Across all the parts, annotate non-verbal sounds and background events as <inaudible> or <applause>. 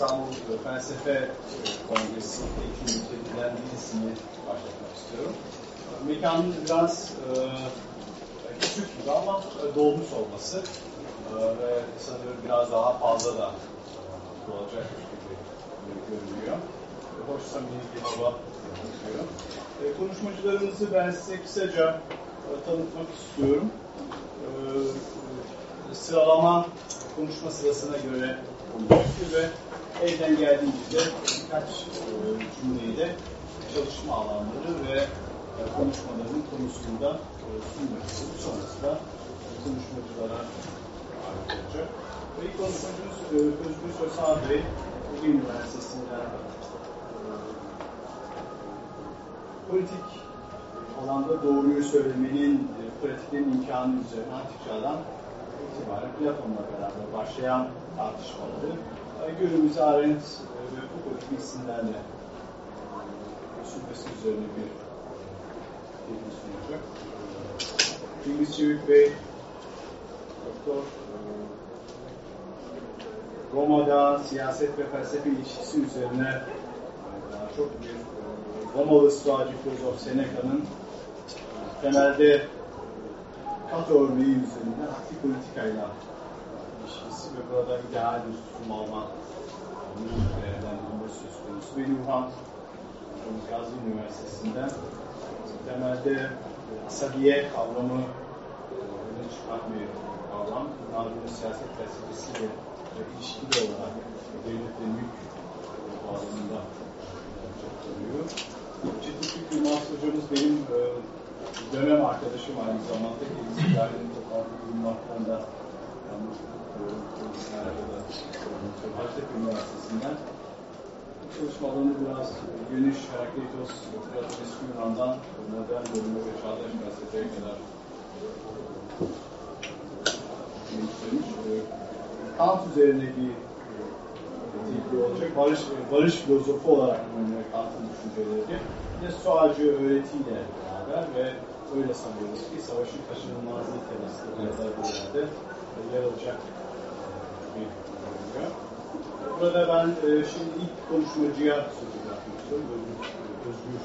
İstanbul Felsefe Kongresi eğitim ülkelerinden birisini başlatmak istiyorum. Mekanın biraz e, küçük gibi ama dolmuş olması e, ve sanıyorum biraz daha fazla da e, olacak gibi görünüyor. Hoş samimi bir hava yapıyor. E, konuşmacılarımızı ben size kısaca e, tanıtmak istiyorum. E, e, sıralama konuşma sırasına göre olmuştur ve elden geldiğince birkaç e, cümleyle çalışma alanları ve e, konuşmaların konusunda e, sunmak istiyorum. Sonrasında konuşmacılara ait olacak. Ve ilk konuşmacımız Özgür Söysal Bey, Bilgi Üniversitesi'nden politik alanda doğruyu söylemenin pratiklerin imkanı üzerine çağdan itibaren Platon'la beraber başlayan tartışmaları e, günümüze Arendt e, ve Foucault gibi isimlerle e, sürmesi üzerine bir bilgi sunacak. Cengiz Çevik Bey, Doktor Roma'da siyaset ve felsefe ilişkisi üzerine daha çok bir Romalı stoacı filozof Seneca'nın temelde kat örneği üzerinden aktif politikayla ilişkisi ve burada ideal bir tutum alma değerlendirilmesi söz konusu. Ve Yuhan Gazi Üniversitesi'nden temelde asabiye kavramı öne çıkan bir kavram. Yunan'ın siyaset felsefesiyle ilişkili olarak devlet ve mülk bağlamında açıklanıyor. Çetin Fikri Yılmaz hocamız benim e, dönem arkadaşım aynı zamanda. Kendisi Berlin'in toplantı bulunmaktan da Hacettepe Üniversitesi'nden çalışma alanı biraz geniş, Herakleitos, Platon eski Yunan'dan modern bölümü ve çağdaş felsefeye kadar genişlemiş. Kant üzerine bir tekli olacak. Barış, barış filozofu olarak önemli Kant'ın düşünceleri. Yine Stoacı öğretiyle beraber ve öyle sanıyoruz ki savaşın kaçınılmazlığı teması benzer bir yerde yer alacak görünüyor. Burada ben e, şimdi ilk konuşmacıya söz bırakmak istiyorum. Özgür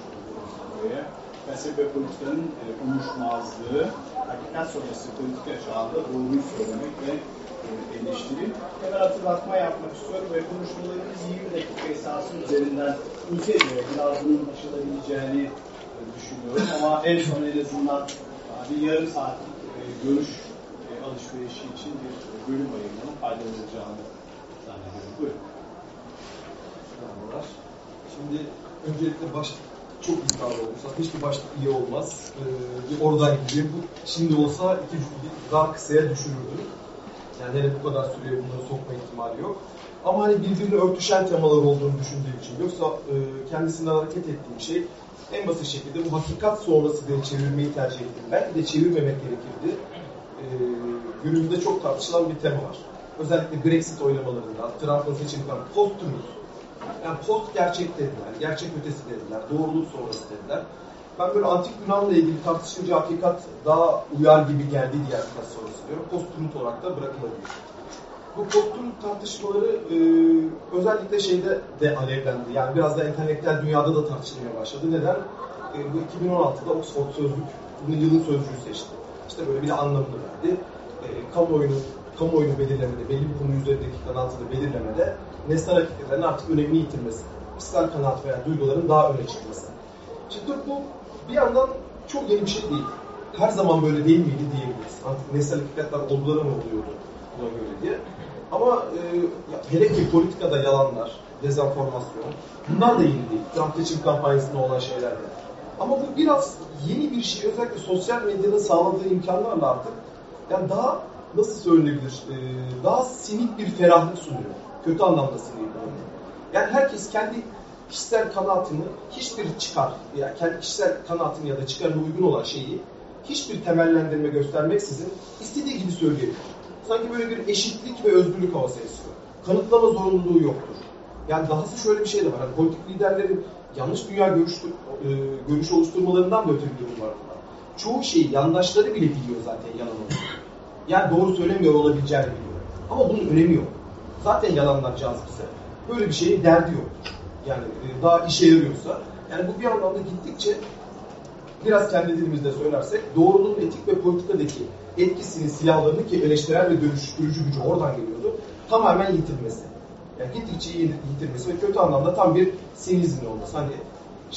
Bey'e. Felsefe politikanın e, uyuşmazlığı, hakikat sonrası politika çağında doğruyu söylemek ve e, eleştiri. Hemen hatırlatma yapmak istiyorum ve konuşmalarımız 20 dakika esası üzerinden ülkece biraz bunun aşılabileceğini e, düşünüyorum ama en son en azından bir yarım saatlik e, görüş e, alışverişi için bir bölüm ayırmanın faydalı olacağını zannediyorum. Buyurun. Merhabalar. Şimdi öncelikle baş çok iddialı olursa hiçbir başlık iyi olmaz. Ee, oradan gidiyor. Bu şimdi olsa iki daha kısaya düşürürdü. Yani hele bu kadar süreye bunları sokma ihtimali yok. Ama hani birbirine örtüşen temalar olduğunu düşündüğüm için. Yoksa e, kendisinden hareket ettiğim şey en basit şekilde bu hakikat sonrası diye çevirmeyi tercih ettim. Belki de çevirmemek gerekirdi. E, günümüzde çok tartışılan bir tema var. Özellikle Brexit oylamalarında, Trump'ın seçiminden post-truth. Yani post gerçek dediler, gerçek ötesi dediler, doğruluk sonrası dediler. Ben böyle antik Yunan'la ilgili tartışınca hakikat daha uyar gibi geldi diye hakikat sonrası diyorum. Post-truth olarak da bırakılabilir. Bu post-truth tartışmaları e, özellikle şeyde de alevlendi. Yani biraz da entelektüel dünyada da tartışılmaya başladı. Neden? E, bu 2016'da Oxford Sözlük bunu yılın sözcüğü seçti. İşte böyle bir anlamını verdi. E, kamuoyunu kamuoyunu belirlemede, belli bir konu üzerindeki kanaatını belirlemede nesnel hakikatlerin artık önemini yitirmesi, kişisel kanaat veya duyguların daha öne çıkması. Şimdi bu bir yandan çok yeni bir şey değil. Her zaman böyle değil miydi diyebiliriz. Artık nesnel hakikatler oldulara mı oluyordu buna göre diye. Ama e, hele ki politikada yalanlar, dezenformasyon, bunlar da yeni değil. Trump seçim kampanyasında olan şeyler de. Ama bu biraz yeni bir şey. Özellikle sosyal medyanın sağladığı imkanlarla artık yani daha nasıl söylenebilir? E, daha sinik bir ferahlık sunuyor. Kötü anlamda sinik Yani herkes kendi kişisel kanaatini hiçbir çıkar, yani kendi kişisel kanaatini ya da çıkarına uygun olan şeyi hiçbir temellendirme göstermeksizin istediği gibi söyleyebilir. Sanki böyle bir eşitlik ve özgürlük havası esiyor. Kanıtlama zorunluluğu yoktur. Yani dahası şöyle bir şey de var. Hani politik liderlerin yanlış dünya görüş, e, görüş oluşturmalarından da öte bir durum var. Çoğu şeyi yandaşları bile biliyor zaten yalan olduğunu. Yani doğru söylemiyor olabileceğini biliyor. Ama bunun önemi yok. Zaten yalanlar cazipse. böyle bir şeyin derdi yok. Yani e, daha işe yarıyorsa. Yani bu bir anlamda gittikçe biraz kendi dilimizde söylersek doğruluğun etik ve politikadaki etkisini, silahlarını ki eleştirel ve dönüştürücü gücü oradan geliyordu. Tamamen yitirmesi. Yani gittikçe yitirmesi ve kötü anlamda tam bir sinizmin olması. Hani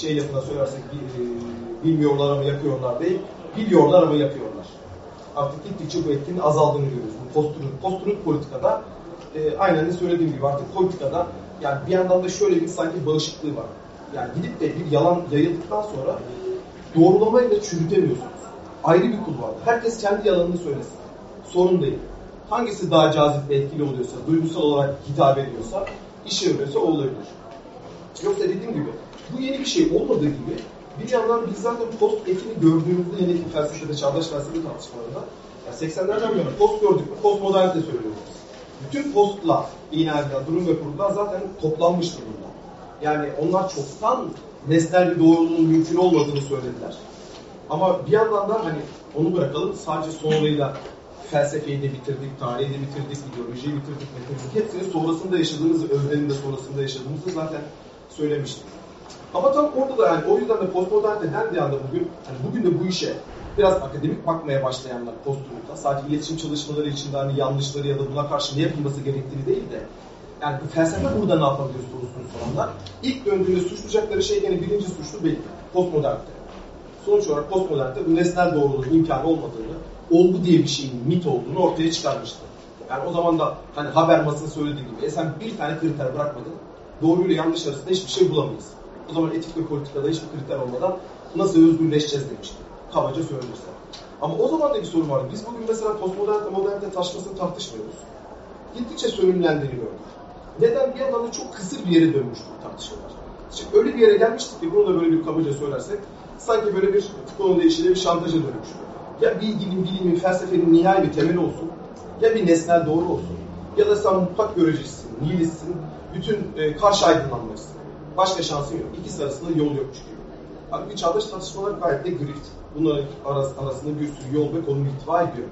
şey lafına söylersek e, bilmiyorlar ama yapıyorlar değil, biliyorlar ama yapıyorlar. Artık gittikçe bu etkinin azaldığını görüyoruz. Bu post-truth, post politikada e, aynen de söylediğim gibi artık politikada yani bir yandan da şöyle bir sanki bağışıklığı var. Yani gidip de bir yalan yayıldıktan sonra doğrulamayı da çürütemiyorsunuz. Ayrı bir kul var. Herkes kendi yalanını söylesin. Sorun değil. Hangisi daha cazip ve etkili oluyorsa, duygusal olarak hitap ediyorsa, işe yarıyorsa o olabilir. Yoksa dediğim gibi bu yeni bir şey olmadığı gibi bir yandan biz zaten post ekini gördüğümüzde yeni bir felsefede, çağdaş felsefe tartışmalarında yani 80'lerden bu yana post gördük mü postmodernite söylüyoruz. Bütün postla ilan edilen durum ve kurgular zaten toplanmış durumda. Yani onlar çoktan nesnel bir doğruluğun mümkün olmadığını söylediler. Ama bir yandan da hani onu bırakalım sadece sonrayla felsefeyi de bitirdik, tarihi de bitirdik, ideolojiyi bitirdik, bitirdik. Hepsini sonrasında yaşadığımız, özlerinde sonrasında yaşadığımızı zaten söylemiştim. Ama tam orada da yani o yüzden de postmodernite dendiği anda bugün, yani bugün de bu işe biraz akademik bakmaya başlayanlar postmodernite, sadece iletişim çalışmaları içinde hani yanlışları ya da buna karşı ne yapılması gerektiğini değil de yani bu felsefe burada ne yapabilir sorusunu soranlar ilk döndüğünde suçlayacakları şey gene birinci suçlu belli. Postmodernite. Sonuç olarak postmodernite bu nesnel doğruluğun imkanı olmadığını, olgu diye bir şeyin mit olduğunu ortaya çıkarmıştı. Yani o zaman da hani haber masasının söylediği gibi e sen bir tane kriter bırakmadın, doğruyla yanlış arasında hiçbir şey bulamayız. O zaman etik ve politikada hiçbir kriter olmadan nasıl özgürleşeceğiz demişti. Kabaca söylürse. Ama o zaman da bir sorun vardı. Biz bugün mesela postmodernite, modernite taşmasını tartışmıyoruz. Gittikçe sönümlendiğini. Neden? Bir yandan da çok kısır bir yere dönmüş bu tartışmalar. Şimdi öyle bir yere gelmiştik ki bunu da böyle bir kabaca söylersek sanki böyle bir konu değişiyle bir şantaja dönmüş. Ya bilginin, bilimin, felsefenin nihai bir temeli olsun ya bir nesnel doğru olsun ya da sen mutlak görecisin, nihilistsin, bütün e, karşı aydınlanmalısın. Başka şansın yok. İkisi arasında yol yok. Abi bir çağdaş tartışmalar gayet de grift. Bunların arasında bir sürü yol ve konum ihtiva ediyor.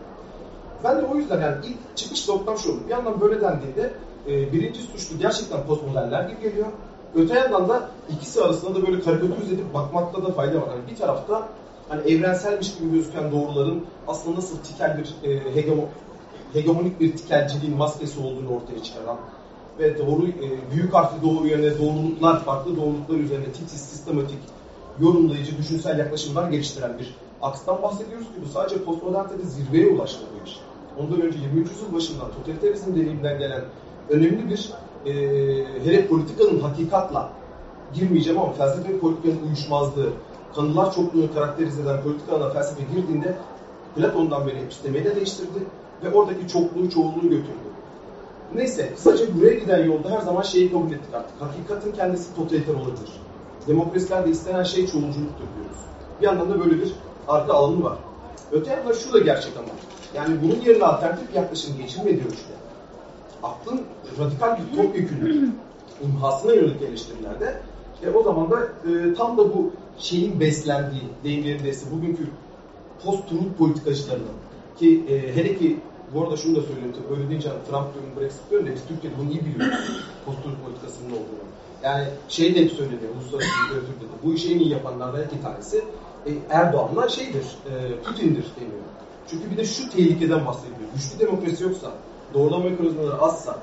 Ben de o yüzden yani ilk çıkış noktam şu. Bir yandan böyle dendiğinde e, birinci suçlu gerçekten postmoderler gibi geliyor. Öte yandan da ikisi arasında da böyle karikatürize edip bakmakta da fayda var. Yani bir tarafta hani evrenselmiş gibi gözüken doğruların aslında nasıl tikel bir e, hegemon, hegemonik bir tikelciliğin maskesi olduğunu ortaya çıkaran ve doğru e, büyük harfli doğru yerine doğruluklar, farklı doğruluklar üzerine titiz, sistematik, yorumlayıcı, düşünsel yaklaşımlar geliştiren bir akstan bahsediyoruz ki bu sadece postmodernitede zirveye ulaştı bu iş. Ondan önce 23. yüzyıl başından totaliterizm deneyiminden gelen önemli bir e, hele politikanın hakikatla girmeyeceğim ama felsefe politikanın uyuşmazlığı, kanılar çokluğunu karakterize eden politikanın felsefe girdiğinde Platon'dan beri epistemeyi de değiştirdi ve oradaki çokluğu çoğunluğu götürdü. Neyse, kısaca buraya giden yolda her zaman şeyi kabul ettik artık. Hakikatin kendisi totaliter olabilir. Demokrasilerde istenen şey çoğulculuktur diyoruz. Bir yandan da böyle bir arka alanı var. Öte yandan şu da gerçek ama. Yani bunun yerine alternatif yaklaşım geçilmediği işte. Aklın radikal bir top yükünü <clears throat> imhasına yönelik eleştirilerde e, o zaman da e, tam da bu şeyin beslendiği, deyimlerin beslendiği, bugünkü post-truth politikacılarının ki e, hele ki bu arada şunu da söyleyeyim tabii öyle deyince Trump diyorum Brexit diyorum da biz Türkiye'de bunu iyi biliyoruz. Post-truth politikasının olduğunu. Yani şey de hep söyledi uluslararası literatürde de bu işi en iyi yapanlardan iki tanesi e, Erdoğan'la şeydir, e, Putin'dir deniyor. Çünkü bir de şu tehlikeden bahsediyor. Güçlü demokrasi yoksa, doğrulama mekanizmaları azsa,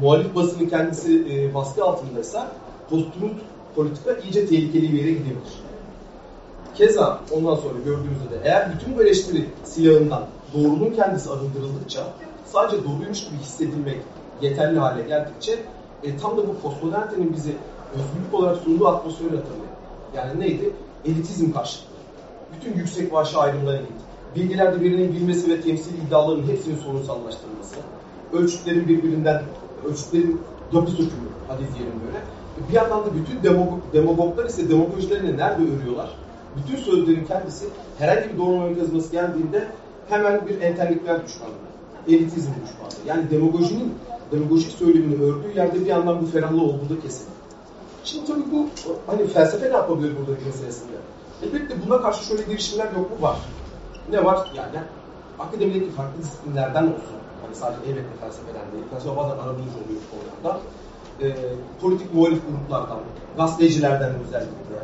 muhalif basının kendisi e, baskı altındaysa post-truth politika iyice tehlikeli bir yere gidebilir. Keza ondan sonra gördüğümüzde de eğer bütün bu eleştiri silahından doğruluğun kendisi arındırıldıkça sadece doğruymuş gibi hissedilmek yeterli hale geldikçe e, tam da bu postmodernitenin bizi özgürlük olarak sunduğu atmosferi hatırlıyor. Yani neydi? Elitizm karşıtı. Bütün yüksek maaşı ayrımları elit. Bilgilerde birinin bilmesi ve temsil iddialarının hepsinin sorunsallaştırılması. Ölçütlerin birbirinden, ölçütlerin döpü sökümü, hadi diyelim böyle. Bir yandan da bütün demagog, demagoglar ise demagojilerini nerede örüyorlar? Bütün sözlerin kendisi herhangi bir doğrulama mekanizması geldiğinde hemen bir entelektüel düşmanlığı, elitizm düşmanlığı. Yani demagojinin, demagojik söylemini ördüğü yerde bir yandan bu ferahlığı olduğu kesin. Şimdi tabii bu, hani felsefe ne yapabilir burada meselesinde? Elbette buna karşı şöyle girişimler yok mu? Var. Ne var? Yani akademideki farklı disiplinlerden olsun. Hani sadece elbette felsefeden değil. Felsefe bazen arabulucu oluyor bu konularda. e, politik muhalif gruplardan, gazetecilerden özellikle,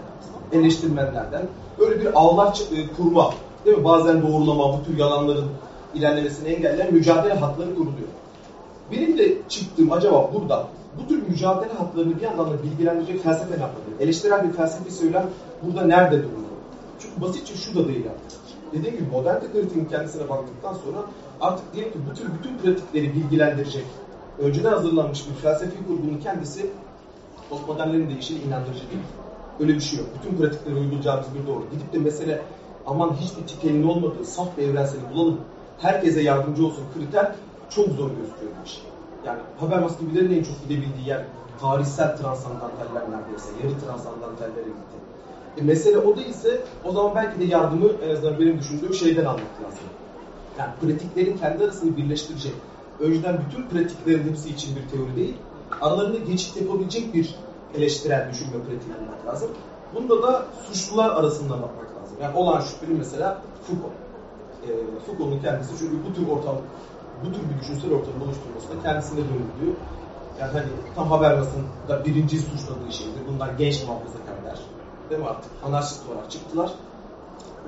eleştirmenlerden böyle bir ağlar e, kurma, değil mi? Bazen doğrulama, bu tür yalanların ilerlemesini engelleyen mücadele hatları kuruluyor. Benim de çıktığım acaba burada bu tür mücadele hatlarını bir yandan da bilgilendirecek felsefe ne yapabilir? Eleştirel bir felsefi söylem burada nerede durur? Çünkü basitçe şu da değil artık. Dediğim gibi modern kritiğin kendisine baktıktan sonra artık diyelim ki bu tür bütün pratikleri bilgilendirecek, önceden hazırlanmış bir felsefi kurgunun kendisi postmodernlerin deyişine inandırıcı değil. Öyle bir şey yok. Bütün pratikleri uygulayacağımız bir doğru. Gidip de mesele aman hiçbir tikelin olmadığı saf bir evrenseli bulalım, herkese yardımcı olsun kriter çok zor gözüküyor bir şey. Yani Habermas gibilerin en çok gidebildiği yer tarihsel transandantaller neredeyse, yarı transandantallere gitti. E, mesele o değilse o zaman belki de yardımı en azından benim düşündüğüm şeyden almak lazım. Yani pratiklerin kendi arasını birleştirecek, önceden bütün pratiklerin hepsi için bir teori değil, aralarında geçit yapabilecek bir eleştirel düşünme pratiği bulmak lazım. Bunda da suçlular arasında bakmak. Yani olan şüpheli mesela Foucault. E, Foucault'un kendisi çünkü bu tür ortam, bu tür bir düşünsel ortamı oluşturmasında kendisinde dönüldüğü, yani hani tam Habermas'ın da birinci suçladığı şeydi. Bunlar genç muhafazakarlar. Değil mi artık? Anarşist olarak çıktılar.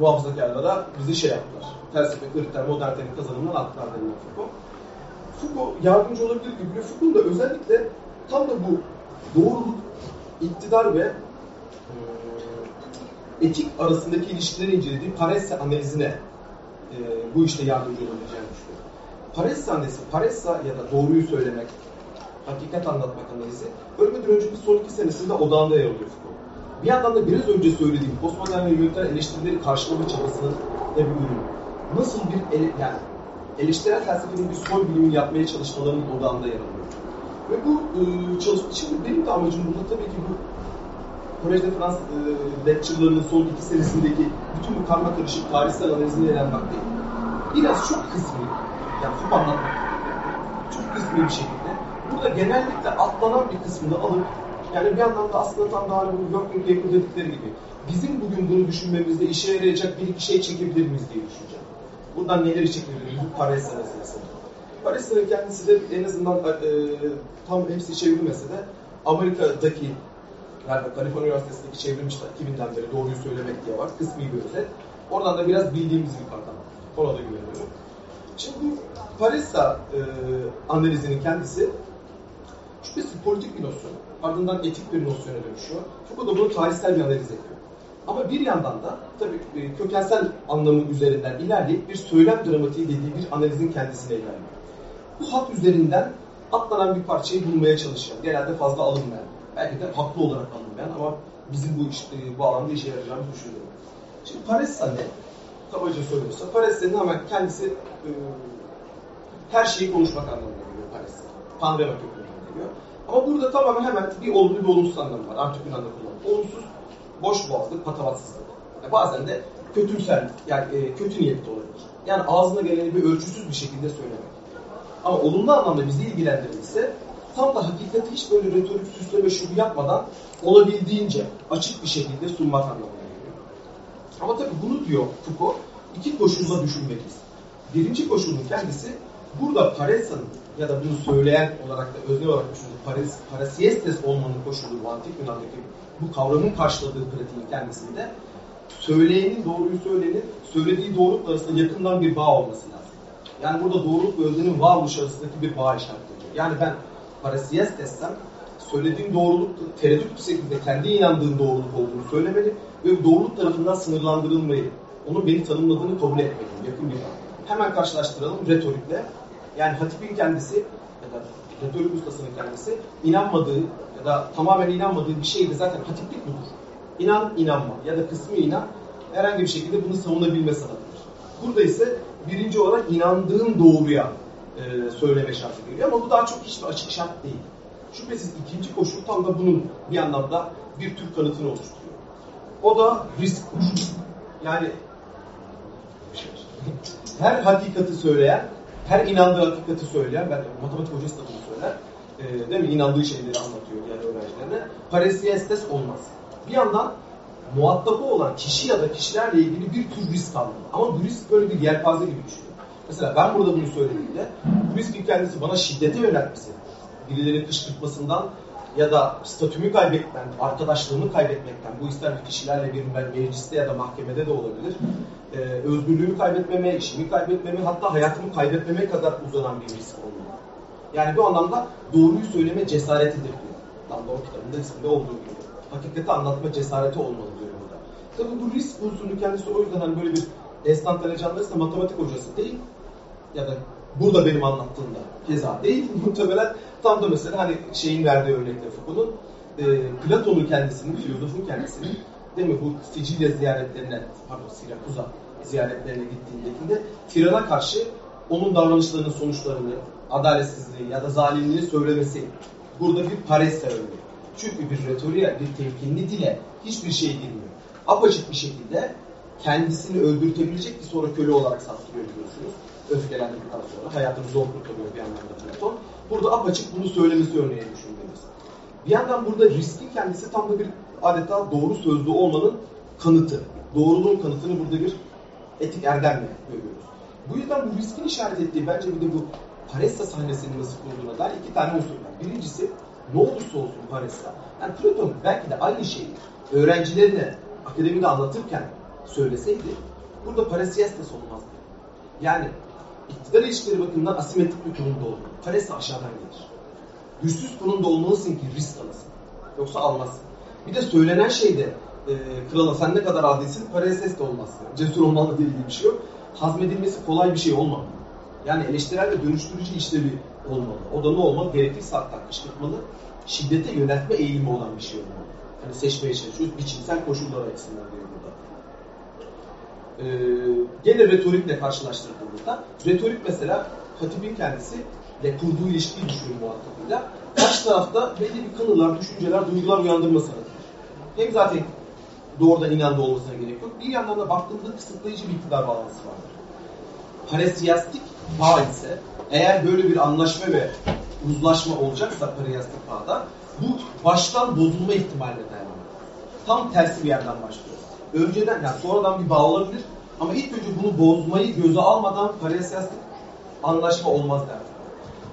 Muhafazakarlara bizi şey yaptılar. Felsefe, kriter, modernitenin kazanımından attılar deniyor Foucault. Foucault yardımcı olabilir gibi. Foucault da özellikle tam da bu doğruluk, iktidar ve e, etik arasındaki ilişkileri incelediği Paresse analizine e, bu işte yardımcı olabileceğini düşünüyorum. Paresse analizi, Paressa ya da doğruyu söylemek, hakikat anlatmak analizi ölmeden önceki son iki senesinde odağında yer alıyor Foucault. Bir yandan da biraz önce söylediğim postmodern ve yöneten eleştirileri karşılama çabasının da bir ürünü. Nasıl bir ele, yani eleştirel felsefenin bir soy bilimini yapmaya çalışmalarının odağında yer alıyor. Ve bu e, çalışma, şimdi benim de amacım burada tabii ki bu Collège de France e, lecture'larının son iki senesindeki bütün bu karma karışık tarihsel analizine yer almak değil. Biraz çok kısmi, yani Foucault anlatmak, çok kısmi bir şekilde burada genellikle atlanan bir kısmını alıp yani bir yandan da aslında tam da hani bu working paper dedikleri gibi bizim bugün bunu düşünmemizde işe yarayacak bir iki şey çekebilir miyiz diye düşüneceğim. Buradan neleri çekebiliriz? Bu Paris meselesi. Paris'in kendisi de en azından e, tam hepsi çevrilmese de Amerika'daki yani Kaliforniya Üniversitesi'ndeki çevrilmişler 2000'den beri doğruyu söylemek diye var. Kısmi bir özet. Oradan da biraz bildiğimiz kavram. Ona da güveniyorum. Şimdi bu Parissa e, analizinin kendisi şüphesiz politik bir nosyon. Ardından etik bir nosyona dönüşüyor. Foucault da bunu tarihsel bir analiz ediyor. Ama bir yandan da tabii e, kökensel anlamı üzerinden ilerleyip bir söylem dramatiği dediği bir analizin kendisine ilerliyor. Bu hat üzerinden atlanan bir parçayı bulmaya çalışıyor. Genelde fazla alınmayan. Belki de haklı olarak alınmayan ama bizim bu işte bu alanda işe yarayacağını düşünüyorum. Şimdi Paressa ne? Kabaca söylüyorsa Paressa'nın hemen kendisi e, her şeyi konuşmak anlamına geliyor Paressa. Panrema kökünden geliyor. Ama burada tamamen hemen bir olumlu bir olumsuz anlamı var. Artık Yunan'da kullanılan. Olumsuz boş boğazlık, patavatsızlık. Yani bazen de kötümser, yani e, kötü niyetli olabilir. Yani ağzına geleni bir ölçüsüz bir şekilde söylemek. Ama olumlu anlamda bizi ilgilendirirse tam da hakikati hiç böyle retorik süsleme şubu yapmadan olabildiğince açık bir şekilde sunmak anlamına geliyor. Ama tabii bunu diyor Foucault, iki koşulla düşünmeliyiz. Birinci koşulun kendisi burada Paressa'nın ya da bunu söyleyen olarak da özel olarak düşündüğü Paris, Parasiestes olmanın koşulu antik Yunan'daki bu kavramın karşıladığı pratiğin kendisinde söyleyenin, doğruyu söyleyenin söylediği doğruluk arasında yakından bir bağ olması lazım. Yani burada doğruluk ve öznenin varoluş arasındaki bir bağ işaret ediyor. Yani ben Parasiestes'ten söylediğim doğruluk tereddüt bir şekilde kendi inandığım doğruluk olduğunu söylemeli ve doğruluk tarafından sınırlandırılmayı, onun beni tanımladığını kabul etmeliyim. Yakın bir bağ. Hemen karşılaştıralım retorikle. Yani hatipin kendisi ya da retorik ustasının kendisi inanmadığı ya da tamamen inanmadığı bir şeyde zaten hatiplik budur. İnan, inanma ya da kısmi inan herhangi bir şekilde bunu savunabilme sanatıdır. Burada ise birinci olarak inandığın doğruya e, söyleme şartı geliyor ama bu daha çok hiçbir açık şart değil. Şüphesiz ikinci koşul tam da bunun bir anlamda bir tür kanıtını oluşturuyor. O da risk koşulu. Yani her hakikati söyleyen, her inandığı hakikati söyleyen, ben matematik hocası da bunu söyler, e, değil mi? İnandığı şeyleri anlatıyor yani öğrencilerine. Parasiestes olmaz. Bir yandan muhatabı olan kişi ya da kişilerle ilgili bir tür risk almalı. Ama bu risk böyle bir yelpaze gibi düşünüyor. Mesela ben burada bunu söylediğimde bu riskin kendisi bana şiddete yöneltmesi, birilerinin kışkırtmasından ya da statümü kaybetmekten, arkadaşlığımı kaybetmekten, bu ister kişilerle bir ben mecliste ya da mahkemede de olabilir, e, özgürlüğümü kaybetmeme, işimi kaybetmeme, hatta hayatımı kaybetmeme kadar uzanan bir risk olmalı. Yani bu anlamda doğruyu söyleme cesaretidir diyor. Tam da o kitabın da isminde olduğu gibi. Hakikati anlatma cesareti olmalı diyor burada. Tabii bu risk unsurunu kendisi o yüzden hani böyle bir enstantane canlıysa matematik hocası değil ya da burada benim anlattığımda keza değil. <laughs> Muhtemelen tam da mesela hani şeyin verdiği örnekte Foucault'un e, Platon'un kendisinin, filozofun kendisinin değil mi bu Sicilya ziyaretlerine, pardon Sirakuza ziyaretlerine gittiğinde tirana karşı onun davranışlarının sonuçlarını, adaletsizliği ya da zalimliğini söylemesi burada bir paresse örneği. Çünkü bir retoriğe, bir temkinli dile hiçbir şey girmiyor. Apaçık bir şekilde kendisini öldürtebilecek bir sonra köle olarak sattırıyor biliyorsunuz. Öfkelendikten sonra hayatını zor kurtarıyor bir anlamda Platon. Burada apaçık bunu söylemesi örneği düşünmeliyiz. Bir yandan burada riskin kendisi tam da bir adeta doğru sözlü olmanın kanıtı. Doğruluğun kanıtını burada bir etik erdemle görüyoruz. Bu yüzden bu riskin işaret ettiği bence bir de bu Paressa sahnesinin nasıl kurulduğuna dair iki tane unsur var. Birincisi ne olursa olsun Paressa. Yani Platon belki de aynı şeyi öğrencilerine akademide anlatırken söyleseydi burada Parasiastes olmazdı. Yani iktidar ilişkileri bakımından asimetrik bir konumda olur. Paressa aşağıdan gelir. Güçsüz konumda olmalısın ki risk alasın. Yoksa almazsın. Bir de söylenen şeyde e, krala sen ne kadar adilsin Parasiastes de olmazsın. Cesur olmalı diye bir şey yok. Hazmedilmesi kolay bir şey olmamalı. Yani eleştirel ve dönüştürücü işlevi olmalı. O da ne olmalı? Gerekirse hatta kışkırtmalı, şiddete yöneltme eğilimi olan bir şey olmalı. Hani seçmeye çalışıyoruz, biçimsel koşullar açısından diyor Ee, gene retorikle karşılaştırdığımızda, retorik mesela hatibin kendisiyle kurduğu ilişkiyi düşünün muhatabıyla. Karşı tarafta belli bir kanılar, düşünceler, duygular uyandırması aratır. Hem zaten doğrudan inandı olmasına gerek yok. Bir yandan da baktığımızda kısıtlayıcı bir iktidar bağlantısı vardır. Parasiyastik bağ ise eğer böyle bir anlaşma ve uzlaşma olacaksa parasiyastik bağda bu baştan bozulma ihtimaline dayanır. Tam tersi bir yerden başlıyor. Önceden yani sonradan bir bağ olabilir ama ilk önce bunu bozmayı göze almadan parasiyastik anlaşma olmaz der.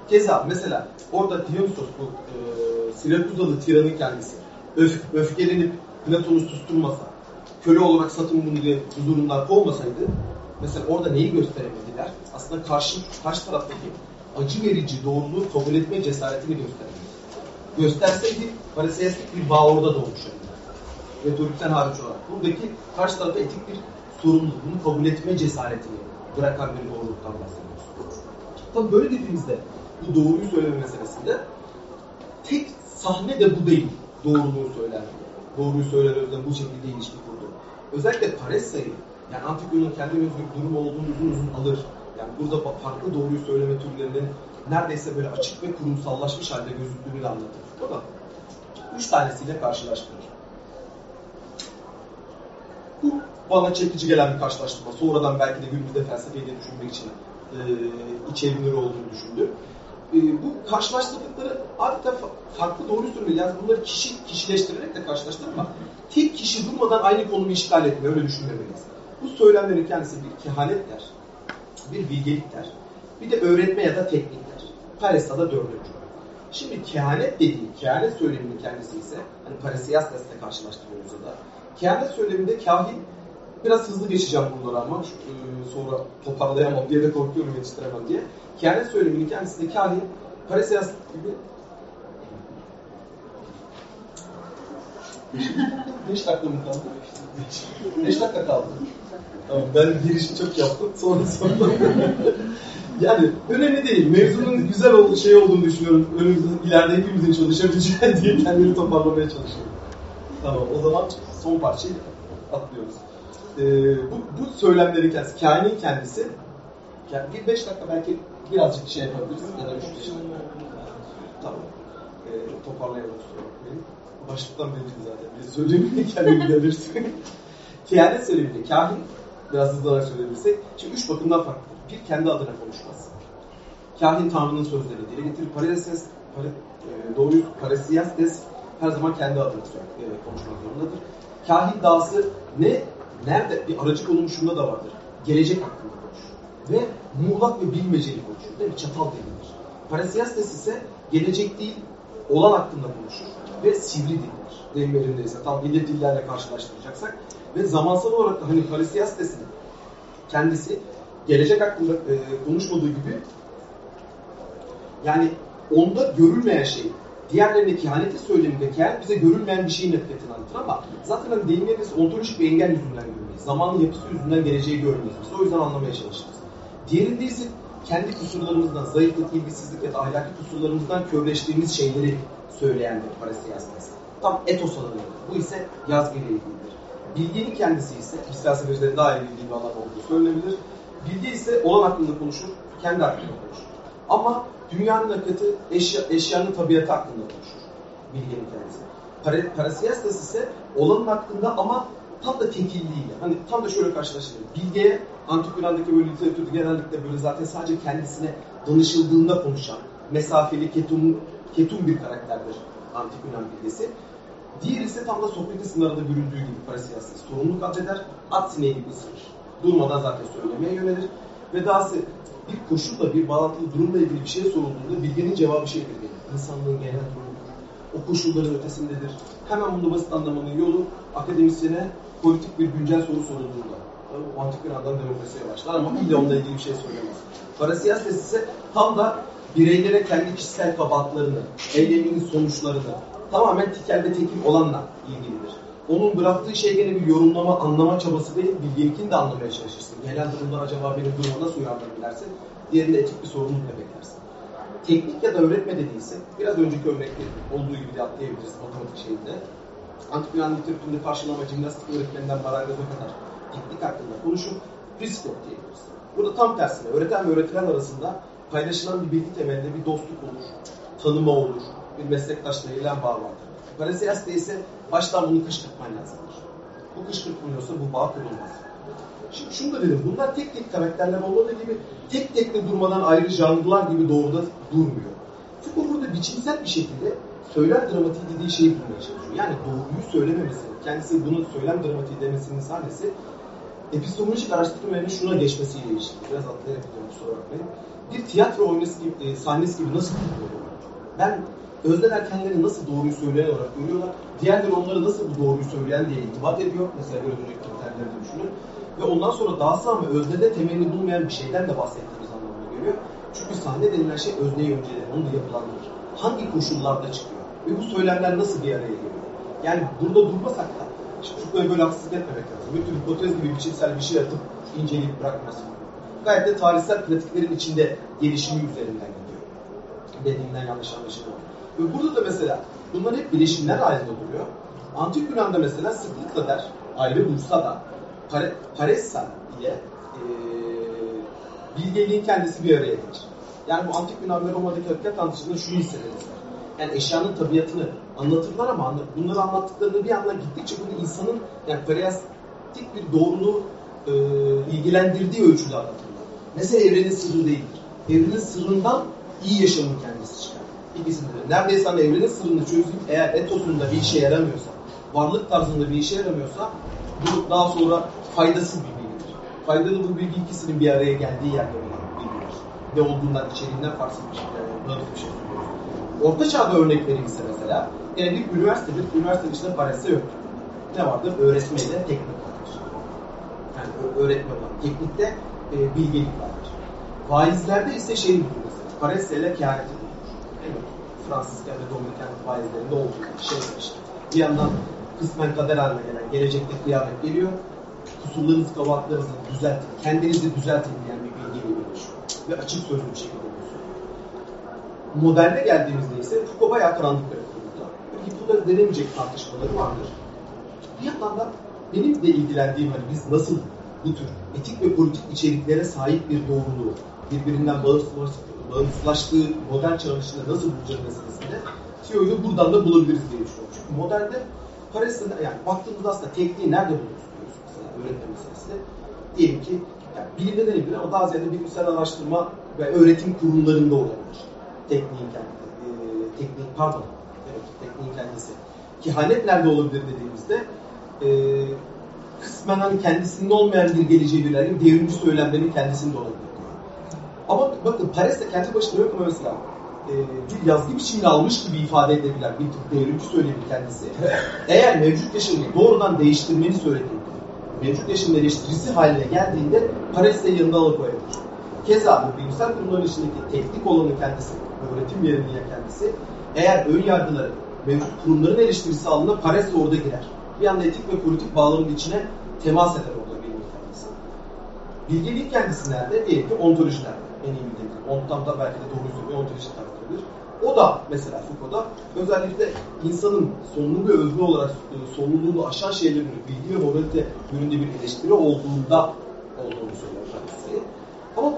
Keza mesela orada Dionysos bu e, Sirakuzalı tiranın kendisi öf, öfkelenip Platon'u susturmasa, köle olarak satın bunu diye huzurundan kovmasaydı mesela orada neyi gösteremediler? Aslında karşı, karşı taraftaki acı verici doğruluğu kabul etme cesaretini gösteremedi. Gösterseydi parisiyastik bir bağ orada doğmuş. Retorikten hariç olarak. Buradaki karşı tarafa etik bir sorumluluk, bunu kabul etme cesaretini bırakan bir doğruluktan bahsediyoruz. Tabii böyle dediğimizde bu doğruyu söyleme meselesinde tek sahne de bu değil doğruluğu söyler. Doğruyu söyler özden bu şekilde ilişki kurdu. Özellikle Paressa'yı yani Antigon'un kendi özgür durum olduğunu uzun uzun alır. Yani burada farklı doğruyu söyleme türlerinin neredeyse böyle açık ve kurumsallaşmış halde gözüktüğünü de anlatır. Da üç tanesiyle karşılaştırır. Bu bana çekici gelen bir karşılaştırma. Sonradan belki de günümüzde felsefeyi de düşünmek için e, içerilir olduğunu düşündüm. E, bu karşılaştırdıkları adeta farklı doğru söylüyor. Yani bunları kişi kişileştirerek de karşılaştırma. Tek kişi durmadan aynı konumu işgal etmiyor. Öyle düşünmemeliyiz. Bu söylemlerin kendisi bir kehanetler, bir bilgelikler, bir de öğretme ya da teknikler. Paresa'da dördüncü. Şimdi kehanet dediği, kehanet söyleminin kendisi ise, hani Parasiyastas'la karşılaştırıyoruz da, kehanet söyleminde kahin, biraz hızlı geçeceğim bunları ama e, sonra toparlayamam diye de korkuyorum yetiştiremem diye. Kehanet söyleminin kendisinde kahin, Parasiyastas gibi 5 dakika mı kaldı? 5 dakika kaldı. Tamam, ben girişi çok yaptım. Sonra sonra. yani önemli değil. Mevzunun güzel olduğu şey olduğunu düşünüyorum. Önümüzde ileride hepimizin çalışabileceği diye kendini toparlamaya çalışıyorum. Tamam o zaman son parçayı atlıyoruz. Ee, bu, bu söylemleri kendisi, kainin kendisi yani bir beş dakika belki birazcık şey yapabiliriz ya da üç dakika. Tamam. Ee, toparlayalım kusura bakmayın. Başlıktan belli zaten. Bir söyleyeyim kendimi gidebilirsin. <laughs> Kehanet söyleminde kahin biraz hızlanarak söyleyebilirsek. Şimdi üç bakımdan farklı. Bir, kendi adına konuşmaz. Kahin Tanrı'nın sözlerini dile getirir. Parasias, pare, e, doğruyu Parasiastes her zaman kendi adına e, konuşmak zorundadır. Kahin dağısı ne? Nerede? Bir aracı konumuşunda da vardır. Gelecek hakkında konuşur. Ve muğlak ve bilmeceli konuşur. Değil mi? Çatal denilir. Parasiastes ise gelecek değil, olan hakkında konuşur ve sivri dildir. Deyim yerindeyse tam dille dillerle karşılaştıracaksak ve zamansal olarak da hani Parasiyastes'in kendisi gelecek hakkında e, konuşmadığı gibi yani onda görülmeyen şey diğerlerine kehaneti söyleminde kehanet bize görülmeyen bir şeyin nefretini anlatır ama zaten hani yerindeyse ontolojik bir engel yüzünden görmeyiz. Zamanın yapısı yüzünden geleceği görmeyiz. Biz o yüzden anlamaya çalışırız. Diğerinde ise kendi kusurlarımızdan, zayıflık, ilgisizlik ya da ahlaki kusurlarımızdan körleştiğimiz şeyleri söyleyen bir parasiyastes. Tam etos alanı. Bu ise yazgıyla ilgilidir. Bilginin kendisi ise, biz felsefecilerin daha iyi bildiği bir alan olduğu söylenebilir. Bilgi ise olan hakkında konuşur, kendi hakkında konuşur. Ama dünyanın akıtı, eşya, eşyanın tabiatı hakkında konuşur. Bilginin kendisi. Para, ise olanın hakkında ama tam da tekilliğiyle. Hani tam da şöyle karşılaştıralım. Bilgeye antik Yunan'daki böyle literatürde genellikle böyle zaten sadece kendisine danışıldığında konuşan, mesafeli, ketum, ketum bir karakterdir antik Yunan bilgesi. Diğer ise tam da Sokrates'in arada görüldüğü gibi Parasiyas'ta sorumluluk addeder, at sineği gibi ısırır. Durmadan zaten söylemeye yönelir ve dahası bir koşulla, bir bağlantılı durumla ilgili bir şey sorulduğunda bilginin cevabı şeydir gelir. İnsanlığın genel durumudur. O koşulların ötesindedir. Hemen bunu basit anlamanın yolu akademisyene politik bir güncel soru sorulduğunda. O antik Yunan'dan demokrasiye başlar ama illa onunla ilgili bir şey söylemez. Parasiyastes ise tam da bireylere kendi kişisel kabahatlarını, eyleminin sonuçlarını tamamen tikelde tekil olanla ilgilidir. Onun bıraktığı şey gene bir yorumlama, anlama çabası değil, bilgelinkini de anlamaya çalışırsın. Genel durumdan acaba benim duruma nasıl uyandırabilirsin? Diğerinde etik bir sorumlulukla beklersin. Teknik ya da öğretme dediyse, biraz önceki örnekte olduğu gibi de atlayabiliriz matematik şeyinde. Antik Yunan literatüründe karşılama jimnastik öğretmeninden marangoza kadar teknik hakkında konuşup risk yok diyebiliriz. Burada tam tersine öğreten ve öğretilen arasında paylaşılan bir bilgi temelinde bir dostluk olur, tanıma olur, bir meslektaşla eylem bağ. Parasiyas'ta ise baştan bunu kışkırtman lazımdır. Bu kışkırtmıyorsa bu bağ kurulmaz. Şimdi şunu da dedim, bunlar tek tek karakterler olmadığı gibi tek tek de durmadan ayrı janrlar gibi doğruda durmuyor. Foucault burada biçimsel bir şekilde söylem dramatiği dediği şeyi bulmaya çalışıyor. Yani doğruyu söylememesi, kendisi bunun söylem dramatiği demesinin sahnesi epistemolojik araştırmaların şuna geçmesiyle ilişkili. Biraz atlayarak gidiyorum kusura bakmayın. Bir tiyatro oynası gibi, e, sahnesi gibi nasıl kuruluyor? Ben özneler kendilerini nasıl doğruyu söyleyen olarak görüyorlar. Diğerleri onları nasıl bu doğruyu söyleyen diye itibat ediyor. Mesela önceki kriterleri düşünün. Ve ondan sonra daha sonra öznede temelini bulmayan bir şeyden de bahsettiğimiz anlamına geliyor. Çünkü sahne denilen şey özneyi önceler, onu da yapılandırır. Hangi koşullarda çıkıyor? Ve bu söylemler nasıl bir araya geliyor? Yani burada durmasak da Şimdi Foucault'a böyle haksızlık etmemek lazım. Bir tür hipotez gibi biçimsel bir şey atıp inceleyip bırakması. Gayet de tarihsel pratiklerin içinde gelişimi üzerinden gidiyor. Dediğimden yanlış anlaşılma. Burada da mesela bunlar hep bileşimler halinde duruyor. Antik Yunan'da mesela sıklıkla der, ayrı dursa da pare, Paressa ile e, bilgeliğin kendisi bir araya gelir. Yani bu Antik Yunan ve Roma'daki hakikat anlatışında şunu hissederiz. Yani eşyanın tabiatını anlatırlar ama bunları anlattıklarını bir anda gittikçe bunu insanın yani parastik bir doğruluğu e, ilgilendirdiği ölçüde anlatırlar. Mesela evrenin sırrı değildir. Evrenin sırrından iyi yaşamın kendisi çıkar. İkisinde de. Neredeyse hani evrenin sırrını çözüp eğer etosunda bir işe yaramıyorsa, varlık tarzında bir işe yaramıyorsa bu daha sonra faydasız bir bilgidir. Faydalı bu bilgi ikisinin bir araya geldiği yerde olan bilgidir. Ne olduğundan, içeriğinden farksız bir şey, yani, bir şey. Orta çağda örnekleri ise mesela, yani bir üniversitedir, üniversitenin içinde parası yok. Ne vardır? Öğretmeyle teknik vardır. Yani öğretme olan. Teknikte e, bilgelik vardır. Vaizlerde ise şey mesela, parası ile kehaneti Fransızken ve Dominikan vaizlerinde olduğu şey işte. Bir yandan kısmen kader haline gelen gelecekte kıyamet geliyor. Kusurlarınızı, kabahatlarınızı düzeltin, kendinizi düzeltin diyen bir bilgiyle birleşiyor. Ve açık sözlü bir şekilde modelde geldiğimizde ise Foucault bayağı karanlık bir burada. Peki burada denemeyecek tartışmaları vardır. Bir yandan da benim de ilgilendiğim hani biz nasıl bu tür etik ve politik içeriklere sahip bir doğruluğu, birbirinden bağımsız, bağımsızlaştığı modern çağın içinde nasıl bulacağız meselesinde Tiyo'yu buradan da bulabiliriz diye düşünüyorum. Çünkü modernde Paris'te yani baktığımızda aslında tekniği nerede buluyoruz diyoruz mesela öğretme meselesi. Diyelim ki yani bilimde denebilir ama daha ziyade bilimsel araştırma ve öğretim kurumlarında olabilir tekniğin kendisi. E, teknik, pardon. Evet, tekniğin kendisi. Kehanet nerede olabilir dediğimizde e, kısmen hani kendisinde olmayan bir geleceği belirleyen devrimci söylemlerin kendisinde olabilir. Ama bakın Paris de kendi başına yok ama mesela e, bir yazgı biçimini almış gibi ifade edebilen bir tür devrimci söylemi kendisi. <laughs> Eğer mevcut yaşamı doğrudan değiştirmeni söylediğinde, mevcut yaşamın eleştirisi haline geldiğinde Paris'te yanında alıkoyabilir. Keza bu bilimsel kurumların içindeki teknik olanı kendisi, öğretim yerinde kendisi, eğer ön yargıları mevcut kurumların eleştirisi aldığında Paris de orada girer. Bir anda etik ve politik bağlamın içine temas eder orada bilim kendisi. Bilgeliğin kendisi nerede? Diyelim ki ontolojilerde. En iyi bildiğim. Ondan da belki de doğru söylüyor, ontoloji tarafıdır. O da mesela Foucault'da özellikle insanın sonlu ve özne olarak e, sorumluluğunu aşan şeylerin bilgi ve moralite yönünde bir eleştiri olduğunda olduğunu söyler kendisi. Ama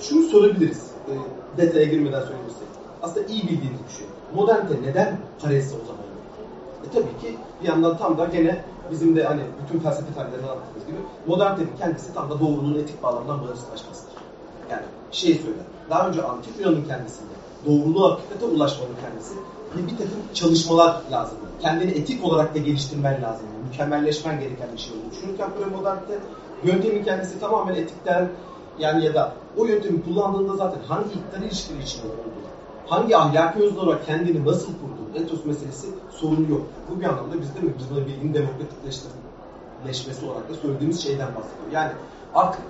şunu sorabiliriz, e, detaya girmeden söylemişsek. Aslında iyi bildiğimiz bir şey. Modernite neden Paris'e o zaman e tabii ki bir yandan tam da gene bizim de hani bütün felsefe tarihlerinde anlattığımız gibi modernitenin kendisi tam da doğruluğun etik bağlamdan bağımsızlaşmasıdır. Yani şey söyler. Daha önce antik Yunan'ın kendisinde doğruluğa hakikate ulaşmanın kendisi bir, bir takım çalışmalar lazım. Kendini etik olarak da geliştirmen lazım. Mükemmelleşmen gereken bir şey olduğunu düşünürken böyle modernite yöntemin kendisi tamamen etikten yani ya da o yöntemi kullandığında zaten hangi iktidar ilişkileri içinde olduğu, hangi ahlaki özne olarak kendini nasıl kurduğu, etos meselesi sorunu yok. Bu bir anlamda biz de mi? Biz buna bilginin demokratikleşmesi olarak da söylediğimiz şeyden bahsediyor. Yani artık